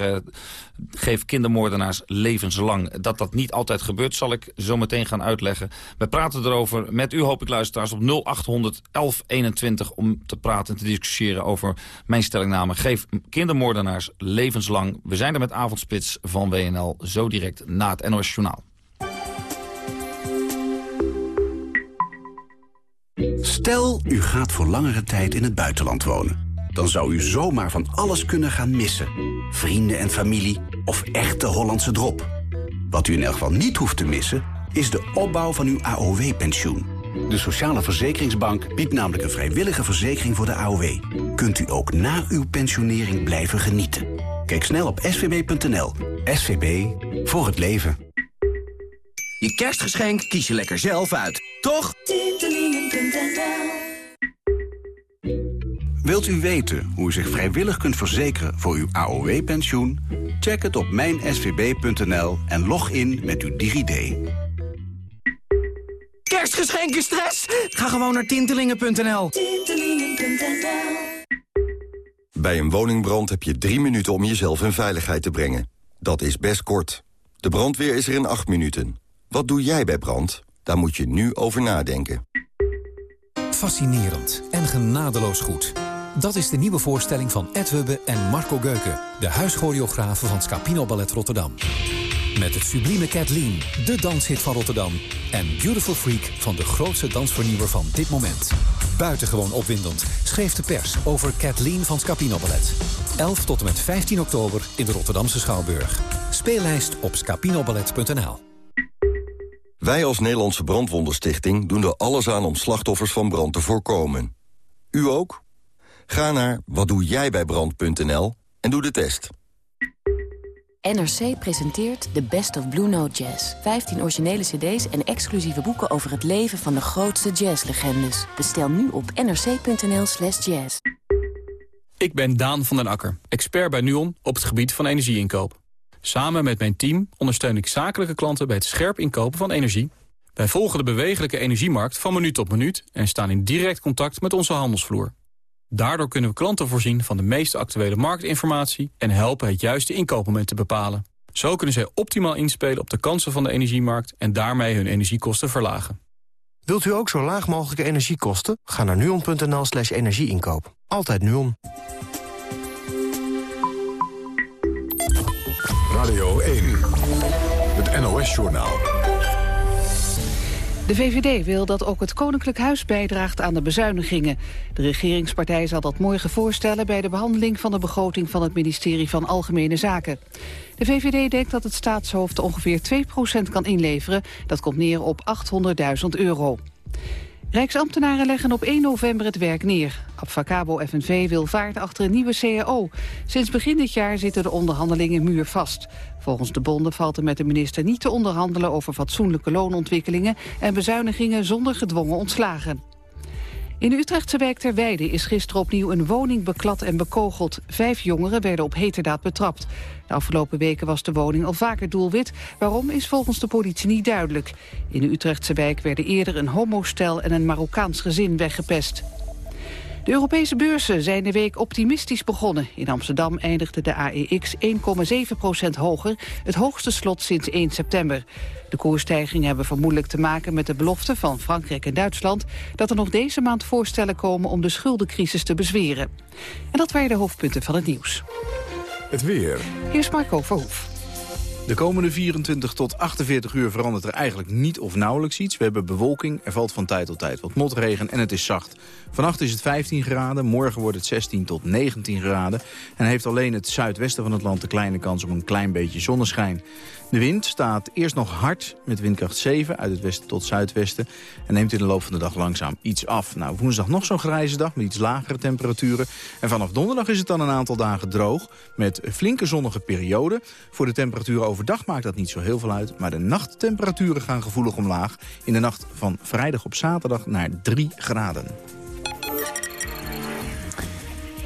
geef kindermoordenaars levenslang. Dat dat niet altijd gebeurt, zal ik zo meteen gaan uitleggen. We praten erover met u, hoop ik, luisteraars, op 0800 1121... om te praten en te discussiëren over mijn stellingname. Geef kindermoordenaars levenslang. We zijn er met Avondspits van WNL, zo direct na het NOS Journaal. Stel, u gaat voor langere tijd in het buitenland wonen dan zou u zomaar van alles kunnen gaan missen. Vrienden en familie of echte Hollandse drop. Wat u in elk geval niet hoeft te missen, is de opbouw van uw AOW-pensioen. De Sociale Verzekeringsbank biedt namelijk een vrijwillige verzekering voor de AOW. Kunt u ook na uw pensionering blijven genieten. Kijk snel op svb.nl. SVB, voor het leven. Je kerstgeschenk kies je lekker zelf uit, toch? Wilt u weten hoe u zich vrijwillig kunt verzekeren voor uw AOW-pensioen? Check het op mijnsvb.nl en log in met uw DigiD. Kerstgeschenken stress? Ga gewoon naar tintelingen.nl. Bij een woningbrand heb je drie minuten om jezelf in veiligheid te brengen. Dat is best kort. De brandweer is er in acht minuten. Wat doe jij bij brand? Daar moet je nu over nadenken. Fascinerend en genadeloos goed. Dat is de nieuwe voorstelling van Ed Hubbe en Marco Geuken... de huischoreografen van Scapino Ballet Rotterdam. Met het sublieme Kathleen, de danshit van Rotterdam... en Beautiful Freak van de grootste dansvernieuwer van dit moment. Buitengewoon opwindend schreef de pers over Kathleen van Scapino Ballet. 11 tot en met 15 oktober in de Rotterdamse Schouwburg. Speellijst op scapinoballet.nl Wij als Nederlandse Brandwondenstichting doen er alles aan om slachtoffers van brand te voorkomen. U ook? Ga naar watdoejijbijbrand.nl en doe de test. NRC presenteert The Best of Blue Note Jazz. 15 originele cd's en exclusieve boeken over het leven van de grootste jazzlegendes. Bestel nu op nrc.nl slash jazz. Ik ben Daan van den Akker, expert bij NUON op het gebied van energieinkoop. Samen met mijn team ondersteun ik zakelijke klanten bij het scherp inkopen van energie. Wij volgen de bewegelijke energiemarkt van minuut tot minuut... en staan in direct contact met onze handelsvloer. Daardoor kunnen we klanten voorzien van de meest actuele marktinformatie... en helpen het juiste inkoopmoment te bepalen. Zo kunnen zij optimaal inspelen op de kansen van de energiemarkt... en daarmee hun energiekosten verlagen. Wilt u ook zo laag mogelijke energiekosten? Ga naar nuon.nl slash energieinkoop. Altijd Nuon. Radio 1, het NOS-journaal. De VVD wil dat ook het Koninklijk Huis bijdraagt aan de bezuinigingen. De regeringspartij zal dat morgen voorstellen bij de behandeling van de begroting van het ministerie van Algemene Zaken. De VVD denkt dat het staatshoofd ongeveer 2% kan inleveren. Dat komt neer op 800.000 euro. Rijksambtenaren leggen op 1 november het werk neer. Abfacabo FNV wil vaart achter een nieuwe CAO. Sinds begin dit jaar zitten de onderhandelingen muurvast. Volgens de bonden valt er met de minister niet te onderhandelen... over fatsoenlijke loonontwikkelingen en bezuinigingen zonder gedwongen ontslagen. In de Utrechtse wijk Terweide is gisteren opnieuw een woning beklad en bekogeld. Vijf jongeren werden op heterdaad betrapt. De afgelopen weken was de woning al vaker doelwit. Waarom is volgens de politie niet duidelijk. In de Utrechtse wijk werden eerder een homostel en een Marokkaans gezin weggepest. De Europese beurzen zijn de week optimistisch begonnen. In Amsterdam eindigde de AEX 1,7% hoger, het hoogste slot sinds 1 september. De koersstijgingen hebben vermoedelijk te maken met de belofte van Frankrijk en Duitsland... dat er nog deze maand voorstellen komen om de schuldencrisis te bezweren. En dat waren de hoofdpunten van het nieuws. Het weer. Hier is Marco Verhoef. De komende 24 tot 48 uur verandert er eigenlijk niet of nauwelijks iets. We hebben bewolking, er valt van tijd tot tijd wat motregen en het is zacht. Vannacht is het 15 graden, morgen wordt het 16 tot 19 graden. En heeft alleen het zuidwesten van het land de kleine kans op een klein beetje zonneschijn. De wind staat eerst nog hard met windkracht 7 uit het westen tot zuidwesten... en neemt in de loop van de dag langzaam iets af. Nou, woensdag nog zo'n grijze dag met iets lagere temperaturen. En vanaf donderdag is het dan een aantal dagen droog met flinke zonnige perioden. Voor de temperaturen overdag maakt dat niet zo heel veel uit... maar de nachttemperaturen gaan gevoelig omlaag. In de nacht van vrijdag op zaterdag naar 3 graden.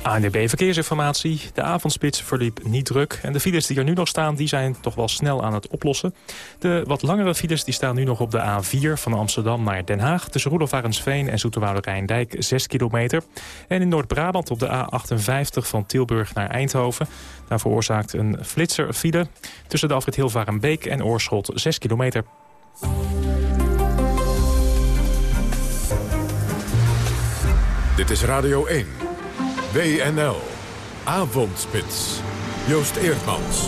ANDB Verkeersinformatie. De avondspits verliep niet druk. En de files die er nu nog staan, die zijn toch wel snel aan het oplossen. De wat langere files die staan nu nog op de A4 van Amsterdam naar Den Haag. Tussen Roelof en Zoeterwoude Rijndijk 6 kilometer. En in Noord-Brabant op de A58 van Tilburg naar Eindhoven. Daar veroorzaakt een flitser file. Tussen de afrit Hilvarenbeek en Oorschot 6 kilometer. Dit is Radio 1. WNL. Avondspits. Joost Eerdmans.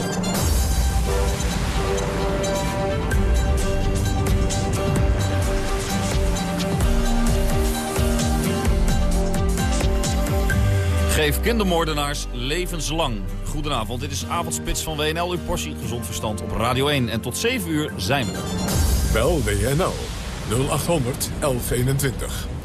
Geef kindermoordenaars levenslang. Goedenavond, dit is Avondspits van WNL, uw portie gezond verstand op Radio 1. En tot 7 uur zijn we er. Bel WNL 0800 1121.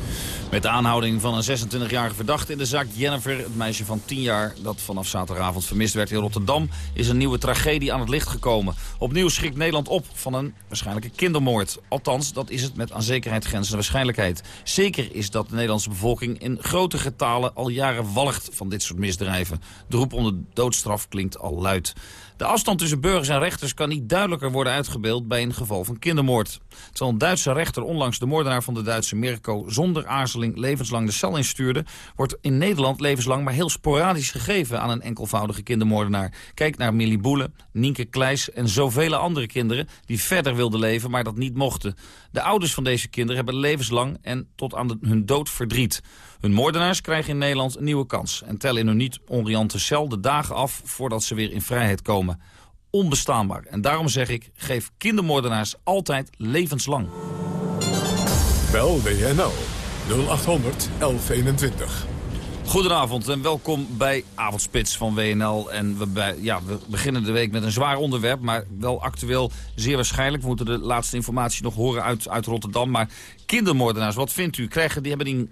Met de aanhouding van een 26-jarige verdachte in de zaak Jennifer... het meisje van 10 jaar dat vanaf zaterdagavond vermist werd in Rotterdam... is een nieuwe tragedie aan het licht gekomen. Opnieuw schrikt Nederland op van een waarschijnlijke kindermoord. Althans, dat is het met aan zekerheid grenzende waarschijnlijkheid. Zeker is dat de Nederlandse bevolking in grote getalen... al jaren walgt van dit soort misdrijven. De roep om de doodstraf klinkt al luid. De afstand tussen burgers en rechters kan niet duidelijker worden uitgebeeld bij een geval van kindermoord. Terwijl een Duitse rechter onlangs de moordenaar van de Duitse Mirko zonder aarzeling levenslang de cel instuurde, wordt in Nederland levenslang maar heel sporadisch gegeven aan een enkelvoudige kindermoordenaar. Kijk naar Millie Boele, Nienke Kleijs en zoveel andere kinderen die verder wilden leven, maar dat niet mochten. De ouders van deze kinderen hebben levenslang en tot aan hun dood verdriet. Hun moordenaars krijgen in Nederland een nieuwe kans... en tellen in hun niet onriante cel de dagen af voordat ze weer in vrijheid komen. Onbestaanbaar. En daarom zeg ik, geef kindermoordenaars altijd levenslang. Bel WNL 0800 1121. Goedenavond en welkom bij Avondspits van WNL. En we, bij, ja, we beginnen de week met een zwaar onderwerp, maar wel actueel zeer waarschijnlijk. We moeten de laatste informatie nog horen uit, uit Rotterdam. Maar kindermoordenaars, wat vindt u? Krijgen, die hebben die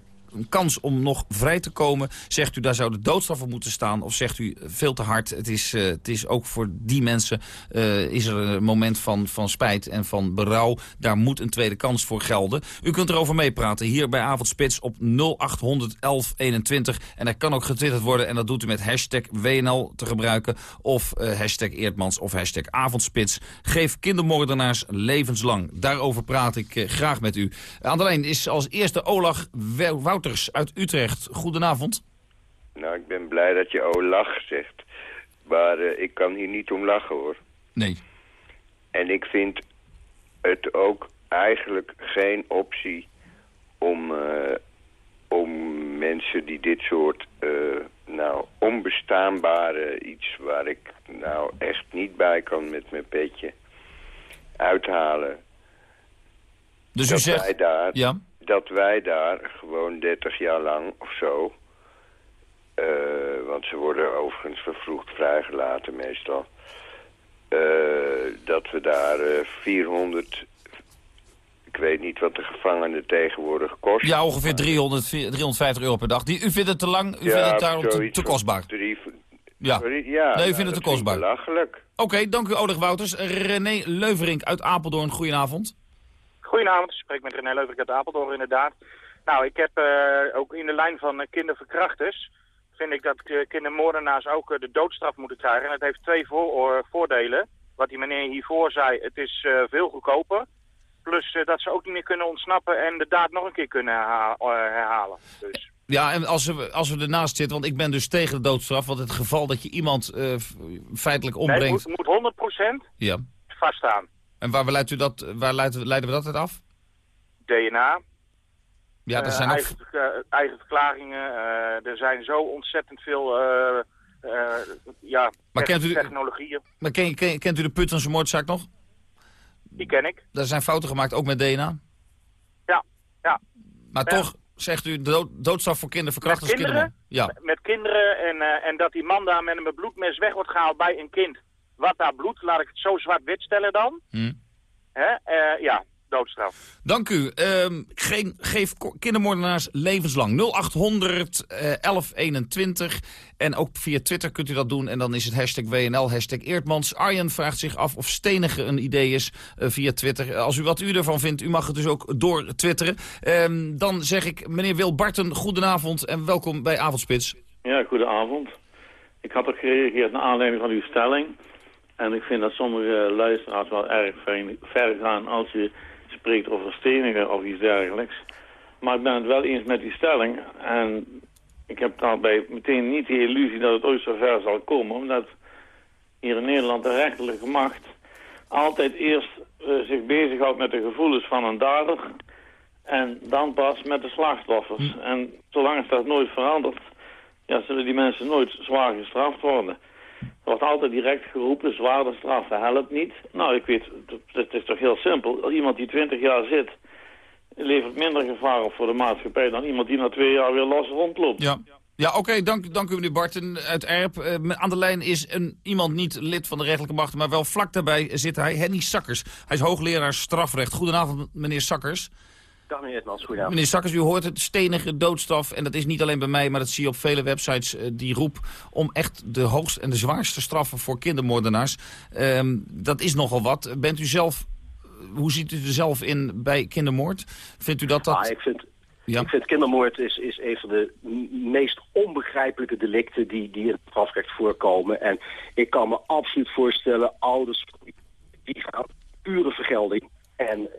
kans om nog vrij te komen. Zegt u daar zou de doodstraf op moeten staan? Of zegt u veel te hard, het is, uh, het is ook voor die mensen uh, is er een moment van, van spijt en van berouw. Daar moet een tweede kans voor gelden. U kunt erover meepraten hier bij Avondspits op 0800 1121. En er kan ook getwitterd worden en dat doet u met hashtag WNL te gebruiken. Of uh, hashtag Eerdmans of hashtag Avondspits. Geef kindermoordenaars levenslang. Daarover praat ik graag met u. Aan de is als eerste Olag Uit Utrecht. Goedenavond. Nou, ik ben blij dat je oh lach zegt. Maar uh, ik kan hier niet om lachen, hoor. Nee. En ik vind het ook eigenlijk geen optie om, uh, om mensen die dit soort, uh, nou, onbestaanbare iets waar ik nou echt niet bij kan met mijn petje uithalen. Dus u zegt... Daar, ja? Dat wij daar gewoon 30 jaar lang of zo... Uh, want ze worden overigens vervroegd vrijgelaten meestal... Uh, dat we daar uh, 400... Ik weet niet wat de gevangenen tegenwoordig kost. Ja, ongeveer 300, 350 euro per dag. Die, u vindt het te lang? U ja, vindt het daarom te, te kostbaar? Drie, ja. Sorry, ja, nee, u nou, vindt het te kostbaar? belachelijk. Oké, okay, dank u Oleg Wouters. René Leuverink uit Apeldoorn, goedenavond. Goedenavond, ik spreek met René Leuvering uit Apeldoorn inderdaad. Nou, ik heb uh, ook in de lijn van uh, kinderverkrachters... vind ik dat uh, kindermoordenaars ook de doodstraf moeten krijgen. En het heeft twee voor, voordelen. Wat die meneer hiervoor zei, het is veel goedkoper. Plus dat ze ook niet meer kunnen ontsnappen en de daad nog een keer kunnen herha herhalen. Dus. Ja, en als we, als we ernaast zitten, want ik ben dus tegen de doodstraf... want het geval dat je iemand feitelijk ombrengt... Nee, het moet, moet 100% ja. vaststaan. En waar, leidt u dat, waar leiden, leiden we dat uit af? DNA. Ja, er zijn uh, eigen, uh, eigen verklaringen. Uh, er zijn zo ontzettend veel ja, maar kent u, technologieën. Maar ken, ken, kent u de Puttense moordzaak nog? Die ken ik. Daar zijn fouten gemaakt, ook met DNA? Ja, ja. Maar ja. toch zegt u dood, doodstraf voor kinderverkrachters? Met kinderen? Ja. Met, met kinderen en, en dat die man daar met een bloedmes weg wordt gehaald bij een kind wat daar bloed, laat ik het zo zwart-wit stellen dan. Hmm. Hè? Uh, ja, doodstraf. Dank u. Um, geen, geef kindermoordenaars levenslang. 0800 uh, 1121. En ook via Twitter kunt u dat doen. En dan is het hashtag WNL, hashtag Eertmans. Arjen vraagt zich af of stenigen een idee is uh, via Twitter. Als u wat u ervan vindt, u mag het dus ook door twitteren. Um, dan zeg ik, meneer Wil Barten, goedenavond en welkom bij Avondspits. Ja, goedenavond. Ik had ook gereageerd naar aanleiding van uw stelling. En ik vind dat sommige luisteraars wel erg ver gaan als je spreekt over stenigen of iets dergelijks. Maar ik ben het wel eens met die stelling. En ik heb daarbij meteen niet de illusie dat het ooit zo ver zal komen. Omdat hier in Nederland de rechterlijke macht altijd eerst uh, zich bezighoudt met de gevoelens van een dader. En dan pas met de slachtoffers. En zolang dat nooit verandert, ja, zullen die mensen nooit zwaar gestraft worden. Er wordt altijd direct geroepen, zware straffen helpt niet. Nou, ik weet, het is toch heel simpel. Iemand die 20 jaar zit, levert minder gevaar op voor de maatschappij... dan iemand die na twee jaar weer los rondloopt. Ja. Ja, oké, dank, dank u meneer Barten uit Erp. Uh, aan de lijn is een, iemand niet lid van de rechterlijke macht, maar wel vlak daarbij zit hij, Henny Sakkers. Hij is hoogleraar strafrecht. Goedenavond, meneer Sakkers. Dag meneer Edmans, goedenavond. Meneer Sakkers, u hoort het stenige doodstraf. En dat is niet alleen bij mij, maar dat zie je op vele websites. eh, die roep om echt de hoogste en de zwaarste straffen voor kindermoordenaars. Ehm, dat is nogal wat. Bent u zelf, hoe ziet u er zelf in bij kindermoord? Vindt u dat dat... Ah, ik vind, Ik vind kindermoord is, is een van de meest onbegrijpelijke delicten die, die in het strafrecht voorkomen. En ik kan me absoluut voorstellen, ouders die gaan pure vergelding. En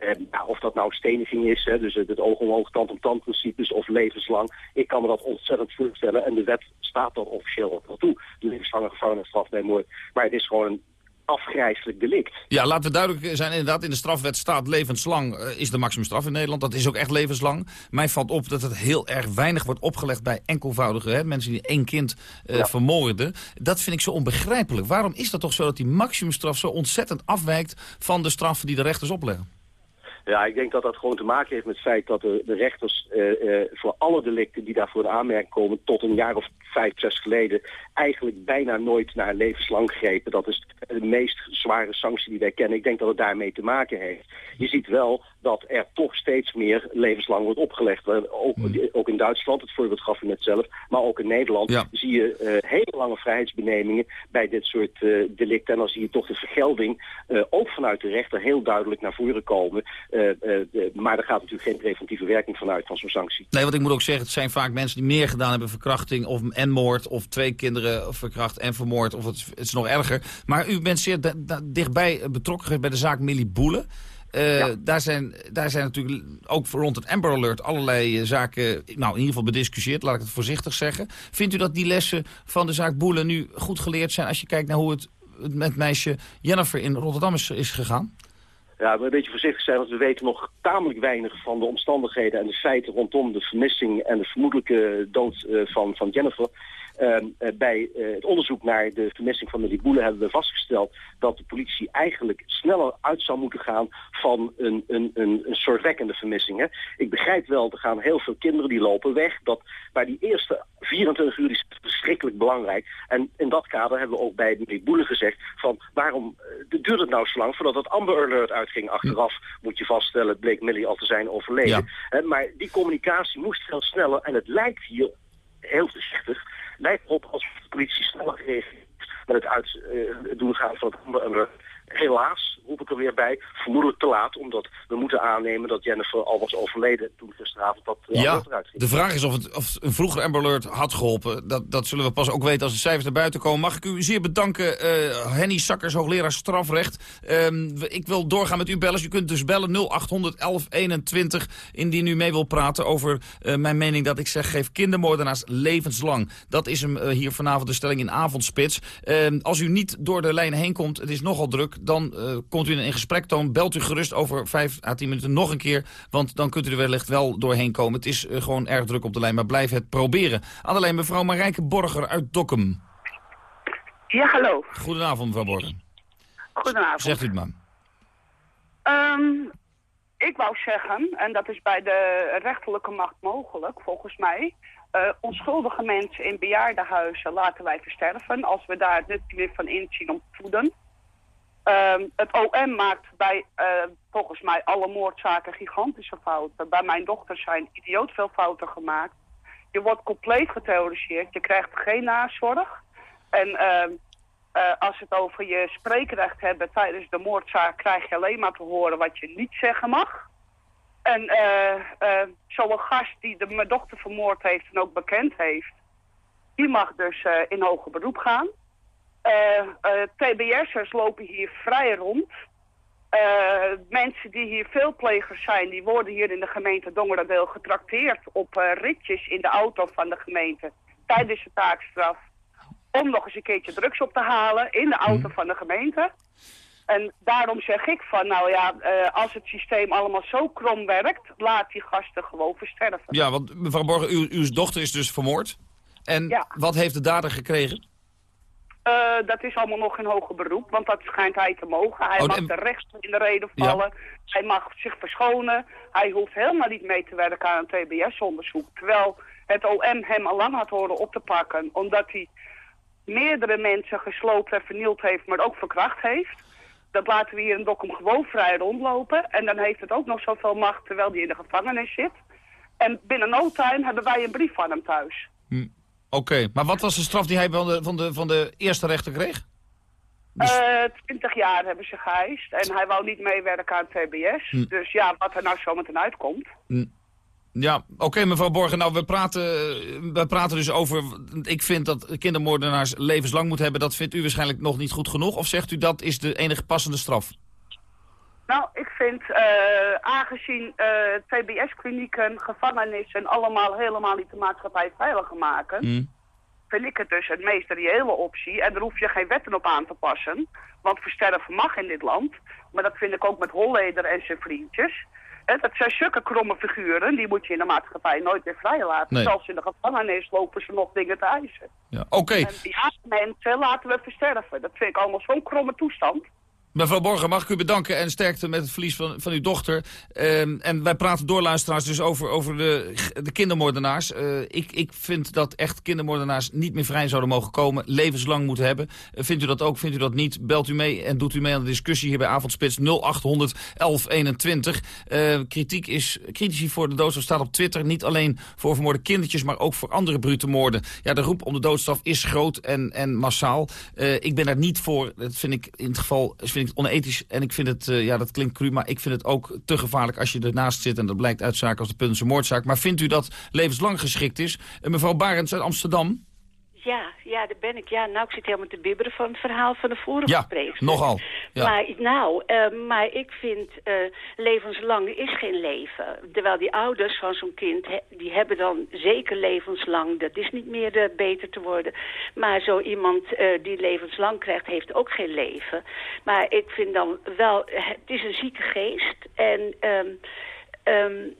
of dat nou steniging is, hè, dus het, oog om oog, tand om tand principes of levenslang. Ik kan me dat ontzettend voorstellen. En de wet staat dat officieel ook wel toe. De levenslange gevangenisstraf bij moord. Maar het is gewoon een afgrijzelijk delict. Ja, laten we duidelijk zijn. Inderdaad, in de strafwet staat levenslang eh, is de maximumstraf in Nederland. Dat is ook echt levenslang. Mij valt op dat het heel erg weinig wordt opgelegd bij enkelvoudige hè, mensen die één kind eh, vermoorden. Dat vind ik zo onbegrijpelijk. Waarom is dat toch zo dat die maximumstraf zo ontzettend afwijkt van de straffen die de rechters opleggen? Ja, ik denk dat dat gewoon te maken heeft met het feit dat de, de rechters eh, eh, voor alle delicten die daarvoor in aanmerking komen tot een jaar of vijf, zes geleden eigenlijk bijna nooit naar levenslang grepen. Dat is de meest zware sanctie die wij kennen. Ik denk dat het daarmee te maken heeft. Je ziet wel dat er toch steeds meer levenslang wordt opgelegd. Ook, ook in Duitsland, het voorbeeld gaf u net zelf, maar ook in Nederland zie je eh, hele lange vrijheidsbenemingen bij dit soort eh, delicten. En dan zie je toch de vergelding eh, ook vanuit de rechter heel duidelijk naar voren komen. Maar er gaat natuurlijk geen preventieve werking vanuit van zo'n sanctie. Nee, want ik moet ook zeggen, het zijn vaak mensen die meer gedaan hebben verkrachting of en moord of twee kinderen verkracht en vermoord of het, het is nog erger. Maar u bent zeer dichtbij betrokken bij de zaak Millie Boele. Eh, daar, zijn, daar zijn natuurlijk ook rond het Amber Alert allerlei eh, zaken, nou in ieder geval bediscussieerd, laat ik het voorzichtig zeggen. Vindt u dat die lessen van de zaak Boele nu goed geleerd zijn als je kijkt naar hoe het met meisje Jennifer in Rotterdam is, is gegaan? Ja, we een beetje voorzichtig zijn, want we weten nog tamelijk weinig van de omstandigheden en de feiten rondom de vermissing en de vermoedelijke dood eh, van, van Jennifer. Ehm, eh, bij eh, het onderzoek naar de vermissing van Millie Boele hebben we vastgesteld dat de politie eigenlijk sneller uit zou moeten gaan van een, een, een, een zorgwekkende vermissing. Hè. Ik begrijp wel, er gaan heel veel kinderen die lopen weg. Dat, maar die eerste 24 uur is verschrikkelijk belangrijk. En in dat kader hebben we ook bij Millie Boele gezegd van waarom eh, duurt het nou zo lang voordat het Amber Alert uitging. Achteraf moet je vaststellen, bleek Millie al te zijn overleden. Hè, maar die communicatie moest veel sneller en het lijkt hier heel voorzichtig, lijkt erop als de politie sneller gereageerd heeft met het uit, eh, doen gaan van het Alert. Helaas, roep ik er weer bij, vermoedelijk te laat, omdat we moeten aannemen dat Jennifer al was overleden toen gisteravond dat uh, Ja, eruit ging. de vraag is of, het, of een vroeger Amber Alert had geholpen. Dat, dat zullen we pas ook weten als de cijfers naar buiten komen. Mag ik u zeer bedanken, eh, Henny Sakkers, hoogleraar strafrecht. Ehm, ik wil doorgaan met u bellen. U kunt dus bellen 0800 1121 indien u mee wil praten over eh, mijn mening dat ik zeg... geef kindermoordenaars levenslang. Dat is hem eh, hier vanavond de stelling in Avondspits. Ehm, als u niet door de lijnen heen komt, het is nogal druk... dan eh, komt u in een gesprek toon. Belt u gerust over 5 à 10 minuten nog een keer. Want dan kunt u er wellicht wel doorheen komen. Het is eh, gewoon erg druk op de lijn, maar blijf het proberen. Aan de lijn mevrouw Marijke Borger uit Dokkum. Ja, hallo. Goedenavond mevrouw Borger. Goedenavond. Zegt u het maar. Ehm, ik wou zeggen, en dat is bij de rechterlijke macht mogelijk, volgens mij... eh, onschuldige mensen in bejaardenhuizen laten wij versterven... als we daar het nut meer van inzien om te voeden. Ehm, het OM maakt bij, eh, volgens mij, alle moordzaken gigantische fouten. Bij mijn dochter zijn idioot veel fouten gemaakt. Je wordt compleet geterroriseerd. Je krijgt geen nazorg. En ehm, eh, als het over je spreekrecht hebben tijdens de moordzaak... krijg je alleen maar te horen wat je niet zeggen mag. En eh, zo'n gast die de, mijn dochter vermoord heeft en ook bekend heeft... die mag dus in hoger beroep gaan. Eh, eh, TBS'ers lopen hier vrij rond. Eh, mensen die hier veelplegers zijn, die worden hier in de gemeente Dongeradeel getrakteerd op ritjes in de auto van de gemeente tijdens de taakstraf. Om nog eens een keertje drugs op te halen in de auto van de gemeente. En daarom zeg ik van, nou ja, als het systeem allemaal zo krom werkt, laat die gasten gewoon versterven. Ja, want mevrouw uw, uw dochter is dus vermoord. En wat heeft de dader gekregen? Eh, dat is allemaal nog in hoger beroep, want dat schijnt hij te mogen. Hij Oh, mag en- de rechts in de reden Ja. vallen. Hij mag zich verschonen. Hij hoeft helemaal niet mee te werken aan een TBS-onderzoek. Terwijl het OM hem al lang had horen op te pakken, omdat hij meerdere mensen gesloopt en vernield heeft, maar ook verkracht heeft. Dat laten we hier in Dokkum gewoon vrij rondlopen. En dan heeft het ook nog zoveel macht terwijl hij in de gevangenis zit. En binnen no time hebben wij een brief van hem thuis. Hm. Oké, maar wat was de straf die hij van de, van de, van de eerste rechter kreeg? Dus... 20 jaar hebben ze geëist en hij wou niet meewerken aan het TBS. Hm. Dus ja, wat er nou zo meteen uitkomt. Hm. Ja, oké mevrouw Borgen. Nou, we praten, we praten dus over... Ik vind dat kindermoordenaars levenslang moeten hebben. Dat vindt u waarschijnlijk nog niet goed genoeg. Of zegt u dat is de enige passende straf? Nou, ik vind, uh, aangezien uh, TBS-klinieken, gevangenissen... allemaal helemaal niet de maatschappij veiliger maken... Mm. vind ik het dus het meest reële optie. En daar hoef je geen wetten op aan te passen. Want versterven mag in dit land. Maar dat vind ik ook met Holleder en zijn vriendjes... He, dat zijn zulke kromme figuren, die moet je in de maatschappij nooit meer vrijlaten. Nee. Zelfs in de gevangenis lopen ze nog dingen te eisen. Ja, oké. En die mensen laten we versterven. Dat vind ik allemaal zo'n kromme toestand. Mevrouw Borgen, mag ik u bedanken en sterkte met het verlies van, van uw dochter. Um, en wij praten door, luisteraars, dus over, over de, de kindermoordenaars. Uh, ik, ik vind dat echt kindermoordenaars niet meer vrij zouden mogen komen. Levenslang moeten hebben. Uh, vindt u dat ook, vindt u dat niet? Belt u mee en doet u mee aan de discussie hier bij Avondspits 0800 1121. Uh, kritiek is, critici voor de doodstraf staat op Twitter. Niet alleen voor vermoorde kindertjes, maar ook voor andere brute moorden. Ja, de roep om de doodstraf is groot en, en massaal. ik ben daar niet voor. Dat vind ik in het geval... onethisch en ik vind het, uh, ja dat klinkt cru, maar ik vind het ook te gevaarlijk als je ernaast zit. En dat blijkt uit zaken als de Puntense moordzaak. Maar vindt u dat levenslang geschikt is? Mevrouw Barends uit Amsterdam. Ja, ja, daar ben ik. Ja, nou, ik zit helemaal te bibberen van het verhaal van de vorige ja, spreekster. nogal. Ja. Maar, nou, uh, maar ik vind uh, levenslang is geen leven. Terwijl die ouders van zo'n kind, he, die hebben dan zeker levenslang. Dat is niet meer uh, beter te worden. Maar zo iemand die levenslang krijgt, heeft ook geen leven. Maar ik vind dan wel, het is een zieke geest. En um, um,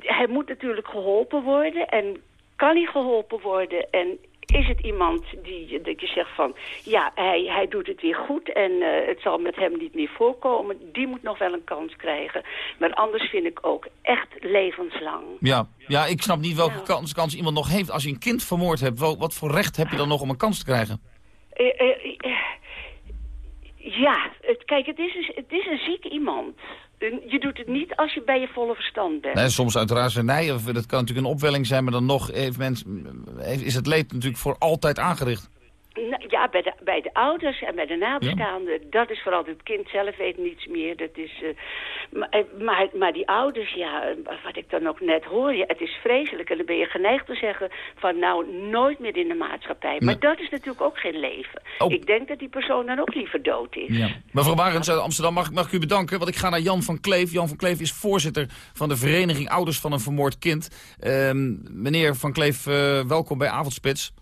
hij moet natuurlijk geholpen worden. En kan hij geholpen worden? En is het iemand die dat je zegt van... ja, hij, hij doet het weer goed en uh, het zal met hem niet meer voorkomen. Die moet nog wel een kans krijgen. Maar anders vind ik ook echt levenslang. Ja, ja ik snap niet welke kans, kans iemand nog heeft. Als je een kind vermoord hebt, wel, wat voor recht heb je dan nog om een kans te krijgen? Uh, uh, ja, het, kijk, het is, een, het is een ziek iemand. Je doet het niet als je bij je volle verstand bent. Nee, soms uit razernij, of dat kan natuurlijk een opwelling zijn... maar dan nog heeft mens, is het leed natuurlijk voor altijd aangericht. Ja, bij de, bij de ouders en bij de nabestaanden. Ja. Dat is vooral het kind zelf weet niets meer. Dat is, uh, maar, maar, maar, die ouders, ja, wat ik dan ook net hoor... Ja, het is vreselijk. En dan ben je geneigd te zeggen van nou, nooit meer in de maatschappij. Maar nee. dat is natuurlijk ook geen leven. Oh. Ik denk dat die persoon dan ook liever dood is. Ja. Mevrouw Barends uit Amsterdam, mag, mag ik u bedanken? Want ik ga naar Jan van Kleef. Jan van Kleef is voorzitter van de Vereniging Ouders van een Vermoord Kind. Uh, meneer van Kleef, uh, welkom bij Avondspits.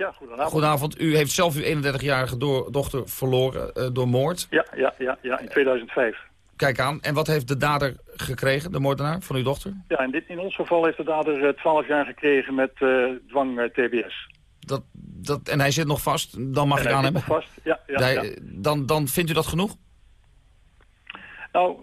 Ja, goedenavond. Goedenavond. U heeft zelf uw 31-jarige dochter verloren uh, door moord. Ja, ja, ja, ja, in 2005. Kijk aan. En wat heeft de dader gekregen, de moordenaar, van uw dochter? Ja, in, dit, in ons geval heeft de dader uh, 12 jaar gekregen met uh, dwang TBS. Dat, dat, en hij zit nog vast? Dan mag en ik aan hebben? nog vast, ja. ja, Hij, ja. Dan, dan vindt u dat genoeg? Nou,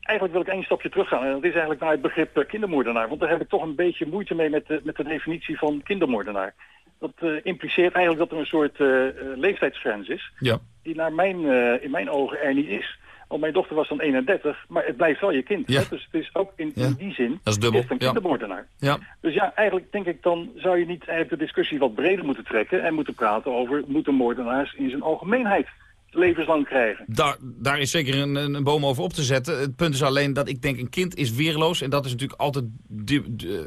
eigenlijk wil ik één stapje teruggaan. En dat is eigenlijk naar het begrip kindermoordenaar. Want daar heb ik toch een beetje moeite mee met de, met de definitie van kindermoordenaar. Dat uh, impliceert eigenlijk dat er een soort uh, leeftijdsgrens is. Ja. Die naar mijn, in mijn ogen er niet is. Want mijn dochter was dan 31, maar het blijft wel je kind. Ja. Hè? Dus het is ook in, ja. in die zin dat is dubbel. een kindermoordenaar. Ja. Dus ja, eigenlijk denk ik dan zou je niet eigenlijk de discussie wat breder moeten trekken... en moeten praten over moeten moordenaars in zijn algemeenheid levenslang krijgen. Daar, daar is zeker een, een, boom over op te zetten. Het punt is alleen dat ik denk een kind is weerloos. En dat is natuurlijk altijd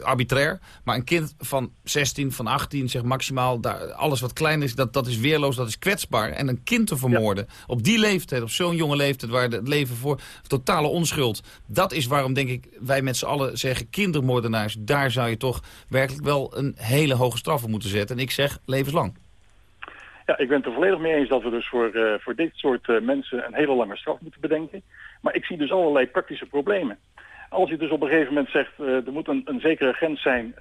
arbitrair. Maar een kind van 16, van 18, zeg maximaal, daar, alles wat klein is, dat, dat is weerloos, dat is kwetsbaar. En een kind te vermoorden, ja. op die leeftijd, op zo'n jonge leeftijd, waar het leven voor totale onschuld. Dat is waarom, denk ik, wij met z'n allen zeggen kindermoordenaars. Daar zou je toch werkelijk wel een hele hoge straf voor moeten zetten. En ik zeg levenslang. Ja, ik ben het er volledig mee eens dat we dus voor, uh, voor dit soort uh, mensen een hele lange straf moeten bedenken. Maar ik zie dus allerlei praktische problemen. Als je dus op een gegeven moment zegt, uh, er moet een, een zekere grens zijn.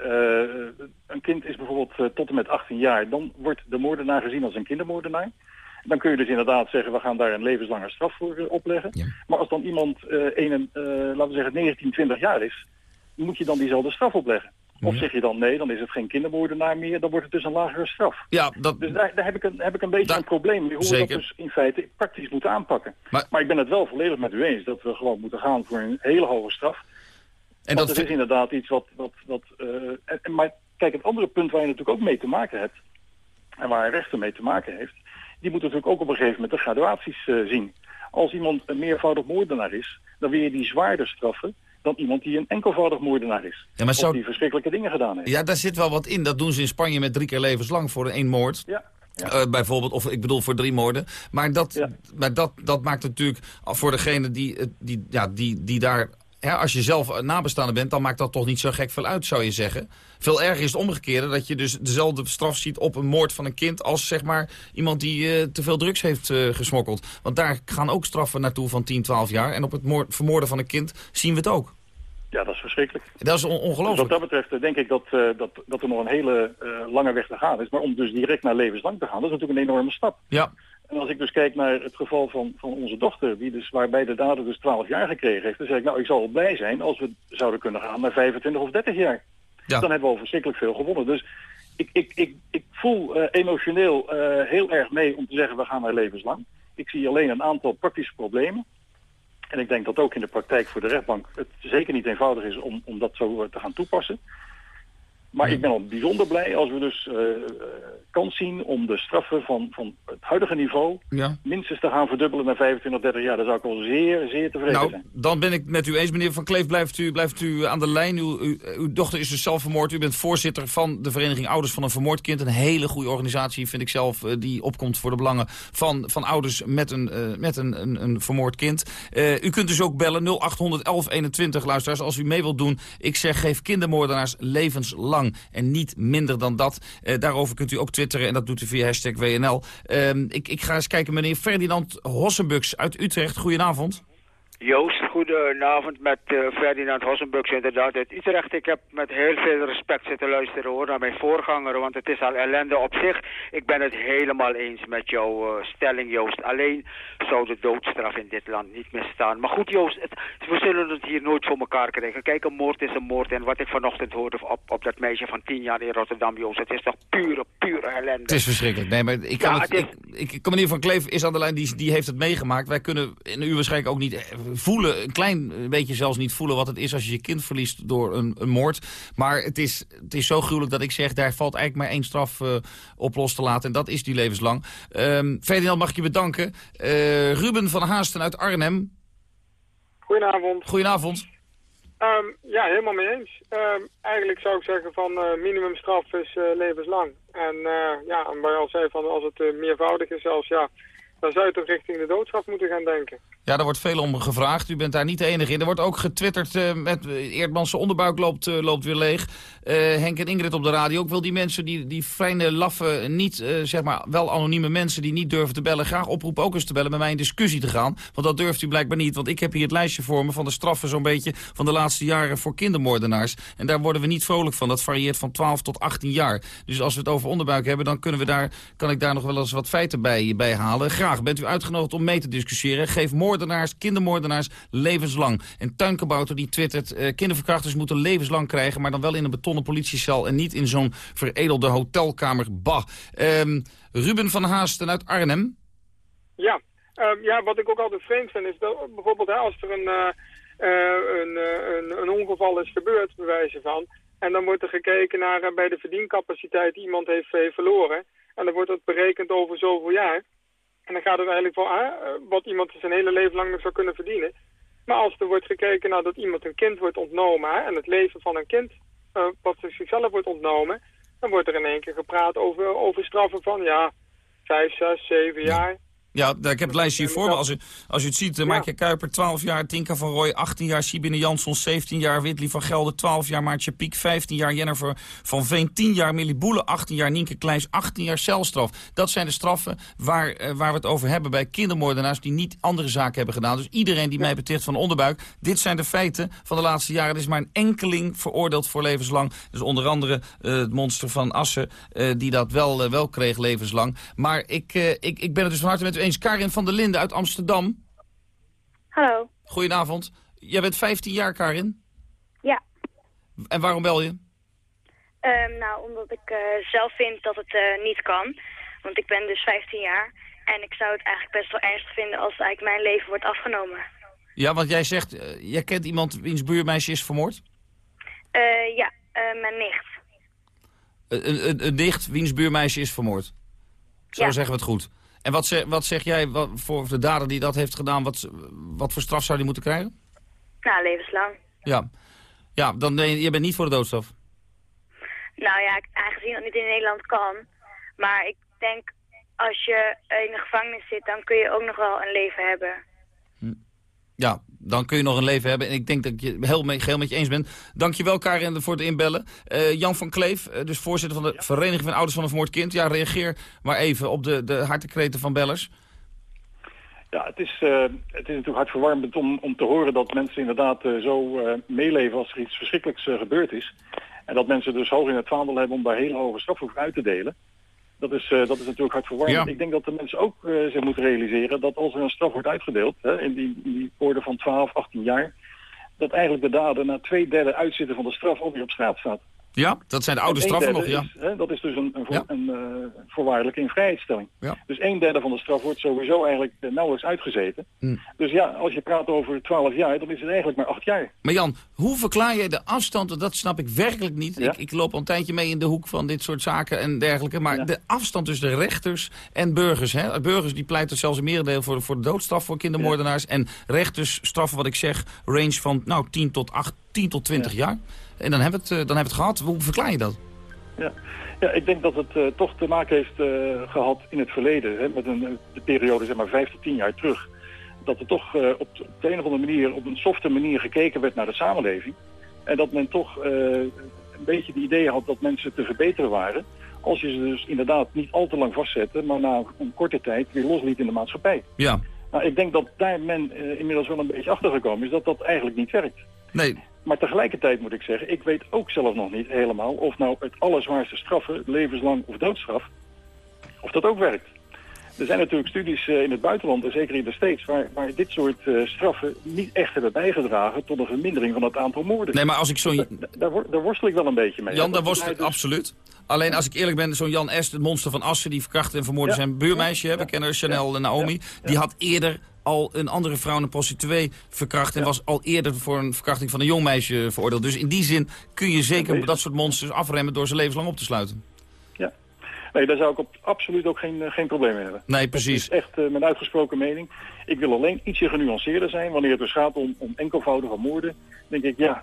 een kind is bijvoorbeeld tot en met 18 jaar. Dan wordt de moordenaar gezien als een kindermoordenaar. Dan kun je dus inderdaad zeggen, we gaan daar een levenslange straf voor opleggen. Ja. Maar als dan iemand, een, laten we zeggen, 19, 20 jaar is... moet je dan diezelfde straf opleggen. Of zeg je dan nee, dan is het geen kindermoordenaar meer, dan wordt het dus een lagere straf. Ja, dat... Dus daar, daar heb, ik een, heb ik een beetje een probleem mee, hoe we Zeker. dat dus in feite praktisch moeten aanpakken. Maar- Maar, ik ben het wel volledig met u eens dat we gewoon moeten gaan voor een hele hoge straf. En Want dat is inderdaad iets wat... wat, wat eh, en- maar kijk, het andere punt waar je natuurlijk ook mee te maken hebt, en waar een rechter mee te maken heeft, die moet natuurlijk ook op een gegeven moment de graduaties eh, zien. Als iemand een meervoudig moordenaar is, dan wil je die zwaarder straffen dan iemand die een enkelvoudig moordenaar is. Ja, maar of zou- die verschrikkelijke dingen gedaan heeft. Ja, daar zit wel wat in. Dat doen ze in Spanje met drie keer levenslang voor één moord. Ja. Eh, bijvoorbeeld, of ik bedoel voor drie moorden. Maar dat, maar dat, dat maakt natuurlijk voor degene die, die, ja, die, die daar... Ja, als je zelf nabestaande bent, dan maakt dat toch niet zo gek veel uit, zou je zeggen. Veel erger is het omgekeerde, dat je dus dezelfde straf ziet op een moord van een kind... als zeg maar iemand die eh, te veel drugs heeft eh, gesmokkeld. Want daar gaan ook straffen naartoe van 10, 12 jaar. En op het moord, vermoorden van een kind zien we het ook. Ja, dat is verschrikkelijk. Dat is on- Dus wat ongelooflijk. dat betreft eh, denk ik dat, eh, dat, dat er nog een hele eh, lange weg te gaan is. Maar om dus direct naar levenslang te gaan, dat is natuurlijk een enorme stap. Ja. En als ik dus kijk naar het geval van, van onze dochter, die dus, waarbij de dader dus 12 jaar gekregen heeft, dan zeg ik, nou, ik zal blij zijn als we zouden kunnen gaan naar 25 of 30 jaar. Ja. Dan hebben we al verschrikkelijk veel gewonnen. Dus ik, ik, ik, ik voel emotioneel heel erg mee om te zeggen, we gaan naar levenslang. Ik zie alleen een aantal praktische problemen. En ik denk dat ook in de praktijk voor de rechtbank het zeker niet eenvoudig is om, om dat zo eh, te gaan toepassen. Maar ik ben al bijzonder blij als we dus eh, kans zien om de straffen van, van het huidige niveau Ja. minstens te gaan verdubbelen naar 25, 30 jaar. Daar zou ik wel zeer, zeer tevreden Nou, zijn. dan ben ik met u eens. Meneer Van Kleef, blijft u, blijft u aan de lijn. Uw, uw, uw dochter is dus zelf vermoord. U bent voorzitter van de Vereniging Ouders van een Vermoord Kind. Een hele goede organisatie, vind ik zelf, eh, die opkomt voor de belangen van, van ouders met een, met een, een, een vermoord kind. U kunt dus ook bellen 0800 1121, luisteraars, als u mee wilt doen. Ik zeg, geef kindermoordenaars levenslang en niet minder dan dat. Eh, daarover kunt u ook twitteren en dat doet u via hashtag WNL. Ehm, ik, ik ga eens kijken, meneer Ferdinand Hossenbux uit Utrecht. Goedenavond. Joost, goedenavond met eh, Ferdinand Hossenbux inderdaad uit Utrecht. Ik heb met heel veel respect zitten luisteren hoor naar mijn voorganger, want het is al ellende op zich. Ik ben het helemaal eens met jouw eh, stelling Joost. Alleen zou de doodstraf in dit land niet meer staan. Maar goed Joost, het, we zullen het hier nooit voor elkaar krijgen. Kijk, een moord is een moord en wat ik vanochtend hoorde op, op dat meisje van 10 jaar in Rotterdam Joost, het is toch pure, pure ellende. Het is verschrikkelijk. Nee, maar ik kan Ja, het, het ik, ik, meneer Van Kleef is aan de lijn, die, die heeft het meegemaakt. Wij kunnen in u waarschijnlijk ook niet eh, voelen, een klein beetje zelfs niet voelen wat het is als je je kind verliest door een, een moord. Maar het is, het is zo gruwelijk dat ik zeg, daar valt eigenlijk maar één straf eh, op los te laten. En dat is die levenslang. Ehm Ferdinand, mag ik je bedanken. Eh, Ruben van Haasten uit Arnhem. Goedenavond. Goedenavond. Ehm, ja, helemaal mee eens. Ehm, eigenlijk zou ik zeggen van eh, minimumstraf is levenslang. En ja, en waar je al zei van als het meervoudig is zelfs, ja, dan zou je toch richting de doodstraf moeten gaan denken. Ja, daar wordt veel om gevraagd. U bent daar niet de enige in. Er wordt ook getwitterd eh, met eh, Eerdmanse onderbuik loopt, eh, loopt weer leeg. Henk en Ingrid op de radio. Ik wil die mensen, die, die fijne, laffe, niet, zeg maar, wel anonieme mensen die niet durven te bellen, graag oproepen ook eens te bellen met mij in discussie te gaan. Want dat durft u blijkbaar niet. Want ik heb hier het lijstje voor me van de straffen zo'n beetje van de laatste jaren voor kindermoordenaars. En daar worden we niet vrolijk van. Dat varieert van 12 tot 18 jaar. Dus als we het over onderbuik hebben, dan kunnen we daar, kan ik daar nog wel eens wat feiten bij, bij halen. Bent u uitgenodigd om mee te discussiëren. Geef moordenaars, kindermoordenaars levenslang. En Tuinkebouter die twittert, eh, kinderverkrachters moeten levenslang krijgen, maar dan wel in een betonnen politiecel en niet in zo'n veredelde hotelkamer. Bah. Ehm, Ruben van Haasten uit Arnhem. Ja, ehm, ja, wat ik ook altijd vreemd vind is dat bijvoorbeeld als er een, eh, eh, een, een, ongeval is gebeurd, bij wijze van, en dan wordt er gekeken naar bij de verdiencapaciteit die iemand heeft, heeft verloren. En dan wordt dat berekend over zoveel jaar. En dan gaat het eigenlijk voor ah, eh, wat iemand zijn hele leven lang nog zou kunnen verdienen. Maar als er wordt gekeken naar dat iemand een kind wordt ontnomen en het leven van een kind eh, wat zichzelf wordt ontnomen, dan wordt er in één keer gepraat over, over straffen van ja, vijf, zes, zeven jaar. Ja, ik heb het lijstje hier voor me. Als u, als u het ziet, uh, Maartje Kuiper 12 jaar, Tinka van Rooij 18 jaar, Sibine Jansson 17 jaar, Whitley van Gelder 12 jaar, Maartje Piek 15 jaar, Jennifer van Veen 10 jaar, Millie Boele 18 jaar, Nienke Kleins 18 jaar celstraf. Dat zijn de straffen waar, uh, waar we het over hebben bij kindermoordenaars die niet andere zaken hebben gedaan. Dus iedereen die mij betreft van de onderbuik, dit zijn de feiten van de laatste jaren. Er is maar een enkeling veroordeeld voor levenslang. Dus onder andere uh, het monster van Assen, die dat wel, wel kreeg levenslang. Maar ik, ik, ik ben het dus van harte met u eens. Karin van der Linden uit Amsterdam. Hallo. Goedenavond. Jij bent 15 jaar, Karin? Ja. En waarom bel je? Ehm, nou, omdat ik eh, zelf vind dat het eh, niet kan. Want ik ben dus 15 jaar. En ik zou het eigenlijk best wel ernstig vinden als eigenlijk mijn leven wordt afgenomen. Ja, want jij zegt, eh, jij kent iemand wiens buurmeisje is vermoord? Ja, mijn nicht. Een, een, een nicht wiens buurmeisje is vermoord. Zo Ja. zeggen we het goed. En wat, zeg, wat zeg jij wat, voor de dader die dat heeft gedaan, wat, wat voor straf zou die moeten krijgen? Nou, levenslang. Ja, ja dan je bent niet voor de doodstraf. Nou ja, aangezien dat niet in Nederland kan. Maar ik denk, als je in de gevangenis zit, dan kun je ook nog wel een leven hebben. Ja, dan kun je nog een leven hebben. En ik denk dat ik je heel mee, geheel met je eens ben. Dank je wel, Karin, voor het inbellen. Eh, Jan van Kleef, eh, dus voorzitter van de Vereniging van Ouders van een Vermoord Kind. Ja, reageer maar even op de, de hartekreten van bellers. Ja, het is, eh, het is natuurlijk hartverwarmend om, om te horen dat mensen inderdaad zo meeleven als er iets verschrikkelijks gebeurd is. En dat mensen dus hoog in het vaandel hebben om daar hele hoge straffen voor uit te delen. Dat is, eh, dat is natuurlijk hartverwarmend. Ja. Ik denk dat de mensen ook eh, zich moeten realiseren dat als er een straf wordt uitgedeeld, hè, in, die, die orde van 12, 18 jaar, dat eigenlijk de dader na twee derde uitzitten van de straf alweer op straat staat. Ja, dat zijn de oude straffen nog, ja. Is, hè, dat is dus een, een, voor- een eh, voorwaardelijke invrijheidstelling. Dus een derde van de straf wordt sowieso eigenlijk eh, nauwelijks uitgezeten. Hm. Dus ja, als je praat over 12 jaar, dan is het eigenlijk maar 8 jaar. Maar Jan, hoe verklaar je de afstand, dat snap ik werkelijk niet. Ik, ik loop al een tijdje mee in de hoek van dit soort zaken en dergelijke. Maar de afstand tussen de rechters en burgers. Hè? Burgers die pleiten zelfs een merendeel voor, voor de doodstraf voor kindermoordenaars. En rechters straffen wat ik zeg, range van nou, 10 tot 8, 10 tot 20 jaar. En dan hebben we het, eh, dan hebben het gehad. Hoe verklaar je dat? Ja. ja, ik denk dat het eh, toch te maken heeft eh, gehad in het verleden, hè, met een de periode zeg maar 5 tot 10 jaar terug. Dat er toch op, de- op de een of andere manier, op een softe manier gekeken werd naar de samenleving. En dat men toch een beetje het idee had dat mensen te verbeteren waren. Als je ze dus inderdaad niet al te lang vastzette, maar na een korte tijd weer losliet in de maatschappij. Ja. Nou, ik denk dat daar men inmiddels wel een beetje achter gekomen is dat dat eigenlijk niet werkt. Nee. Maar tegelijkertijd moet ik zeggen, ik weet ook zelf nog niet helemaal of nou het allerzwaarste straffen, levenslang of doodstraf, of dat ook werkt. Er zijn natuurlijk studies eh, in het buitenland, en zeker in de States, waar, waar dit soort eh, straffen niet echt hebben bijgedragen tot een vermindering van het aantal moorden. Nee, maar als ik zo'n... Da- Daar, daar worstel ik wel een beetje mee. Jan, daar is het mij absoluut. Alleen als ik eerlijk ben, zo'n Jan Est, het monster van Assen... die verkrachtte en vermoordde Ja. zijn buurmeisje, hè, we kennen Chanel en Naomi... die had eerder al een andere vrouw, een prostituee, verkracht... en was al eerder voor een verkrachting van een jong meisje veroordeeld. Dus in die zin kun je zeker dat soort monsters afremmen... door ze levenslang op te sluiten. Ja. Nee, daar zou ik op, absoluut ook geen, eh, geen probleem mee hebben. Nee, precies. Dat is echt eh, mijn uitgesproken mening. Ik wil alleen ietsje genuanceerder zijn. Wanneer het dus gaat om, om enkelvoudige moorden, denk ik ja...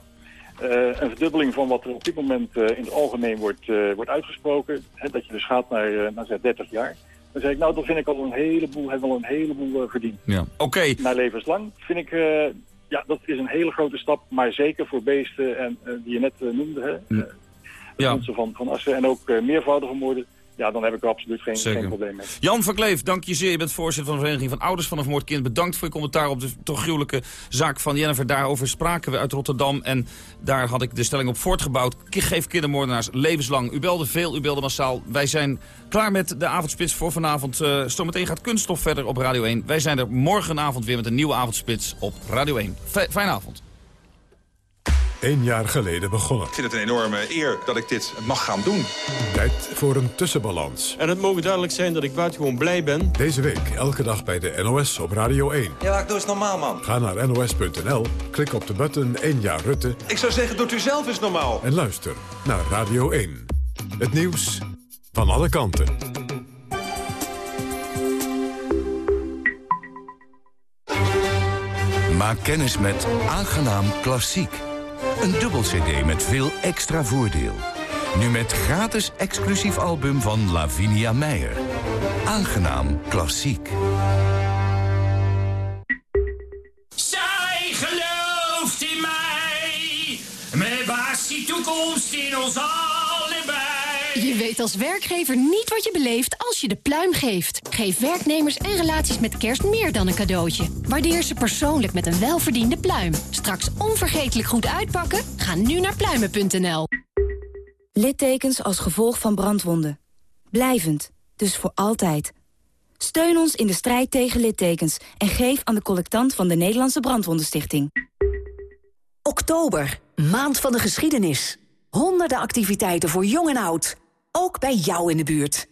eh, een verdubbeling van wat er op dit moment in het algemeen wordt, wordt uitgesproken. Hè, dat je dus gaat naar, naar zeg 30 jaar. Dan zeg ik, nou, dat vind ik al een heleboel, hebben wel een heleboel eh, verdiend. Ja. Oké. Naar levenslang vind ik, eh, ja, dat is een hele grote stap. Maar zeker voor beesten en, eh, die je net noemde, hè. De mensen van, van Assen en ook meervoudige moorden. Ja, dan heb ik er absoluut geen, geen probleem mee. Jan van Kleef, dank je zeer. Je bent voorzitter van de Vereniging van Ouders van een Vermoord Kind. Bedankt voor je commentaar op de toch gruwelijke zaak van Jennifer. Daarover spraken we uit Rotterdam. En daar had ik de stelling op voortgebouwd. Geef kindermoordenaars levenslang. U belde veel, u belde massaal. Wij zijn klaar met de avondspits voor vanavond. Eh zometeen gaat Kunststof verder op Radio 1. Wij zijn er morgenavond weer met een nieuwe avondspits op Radio 1. F fijne avond. Eén jaar geleden begonnen. Ik vind het een enorme eer dat ik dit mag gaan doen. Tijd voor een tussenbalans. En het mogen duidelijk zijn dat ik buitengewoon blij ben. Deze week elke dag bij de NOS op Radio 1. Ja, ik doe eens normaal, man. Ga naar nos.nl, klik op de button 1 jaar Rutte... Ik zou zeggen, doet u zelf eens normaal. en luister naar Radio 1. Het nieuws van alle kanten. Maak kennis met Aangenaam Klassiek. Een dubbel cd met veel extra voordeel. Nu met gratis exclusief album van Lavinia Meijer. Aangenaam Klassiek. Zij gelooft in mij. Met baas die toekomst in ons allebei. Je weet als werkgever niet wat je beleeft je de pluim geeft. Geef werknemers en relaties met kerst meer dan een cadeautje. Waardeer ze persoonlijk met een welverdiende pluim. Straks onvergetelijk goed uitpakken? Ga nu naar pluimen.nl. Littekens als gevolg van brandwonden. Blijvend, dus voor altijd. Steun ons in de strijd tegen littekens en geef aan de collectant van de Nederlandse Brandwondenstichting. Oktober, maand van de geschiedenis. Honderden activiteiten voor jong en oud. Ook bij jou in de buurt.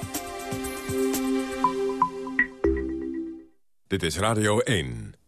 Dit is Radio 1.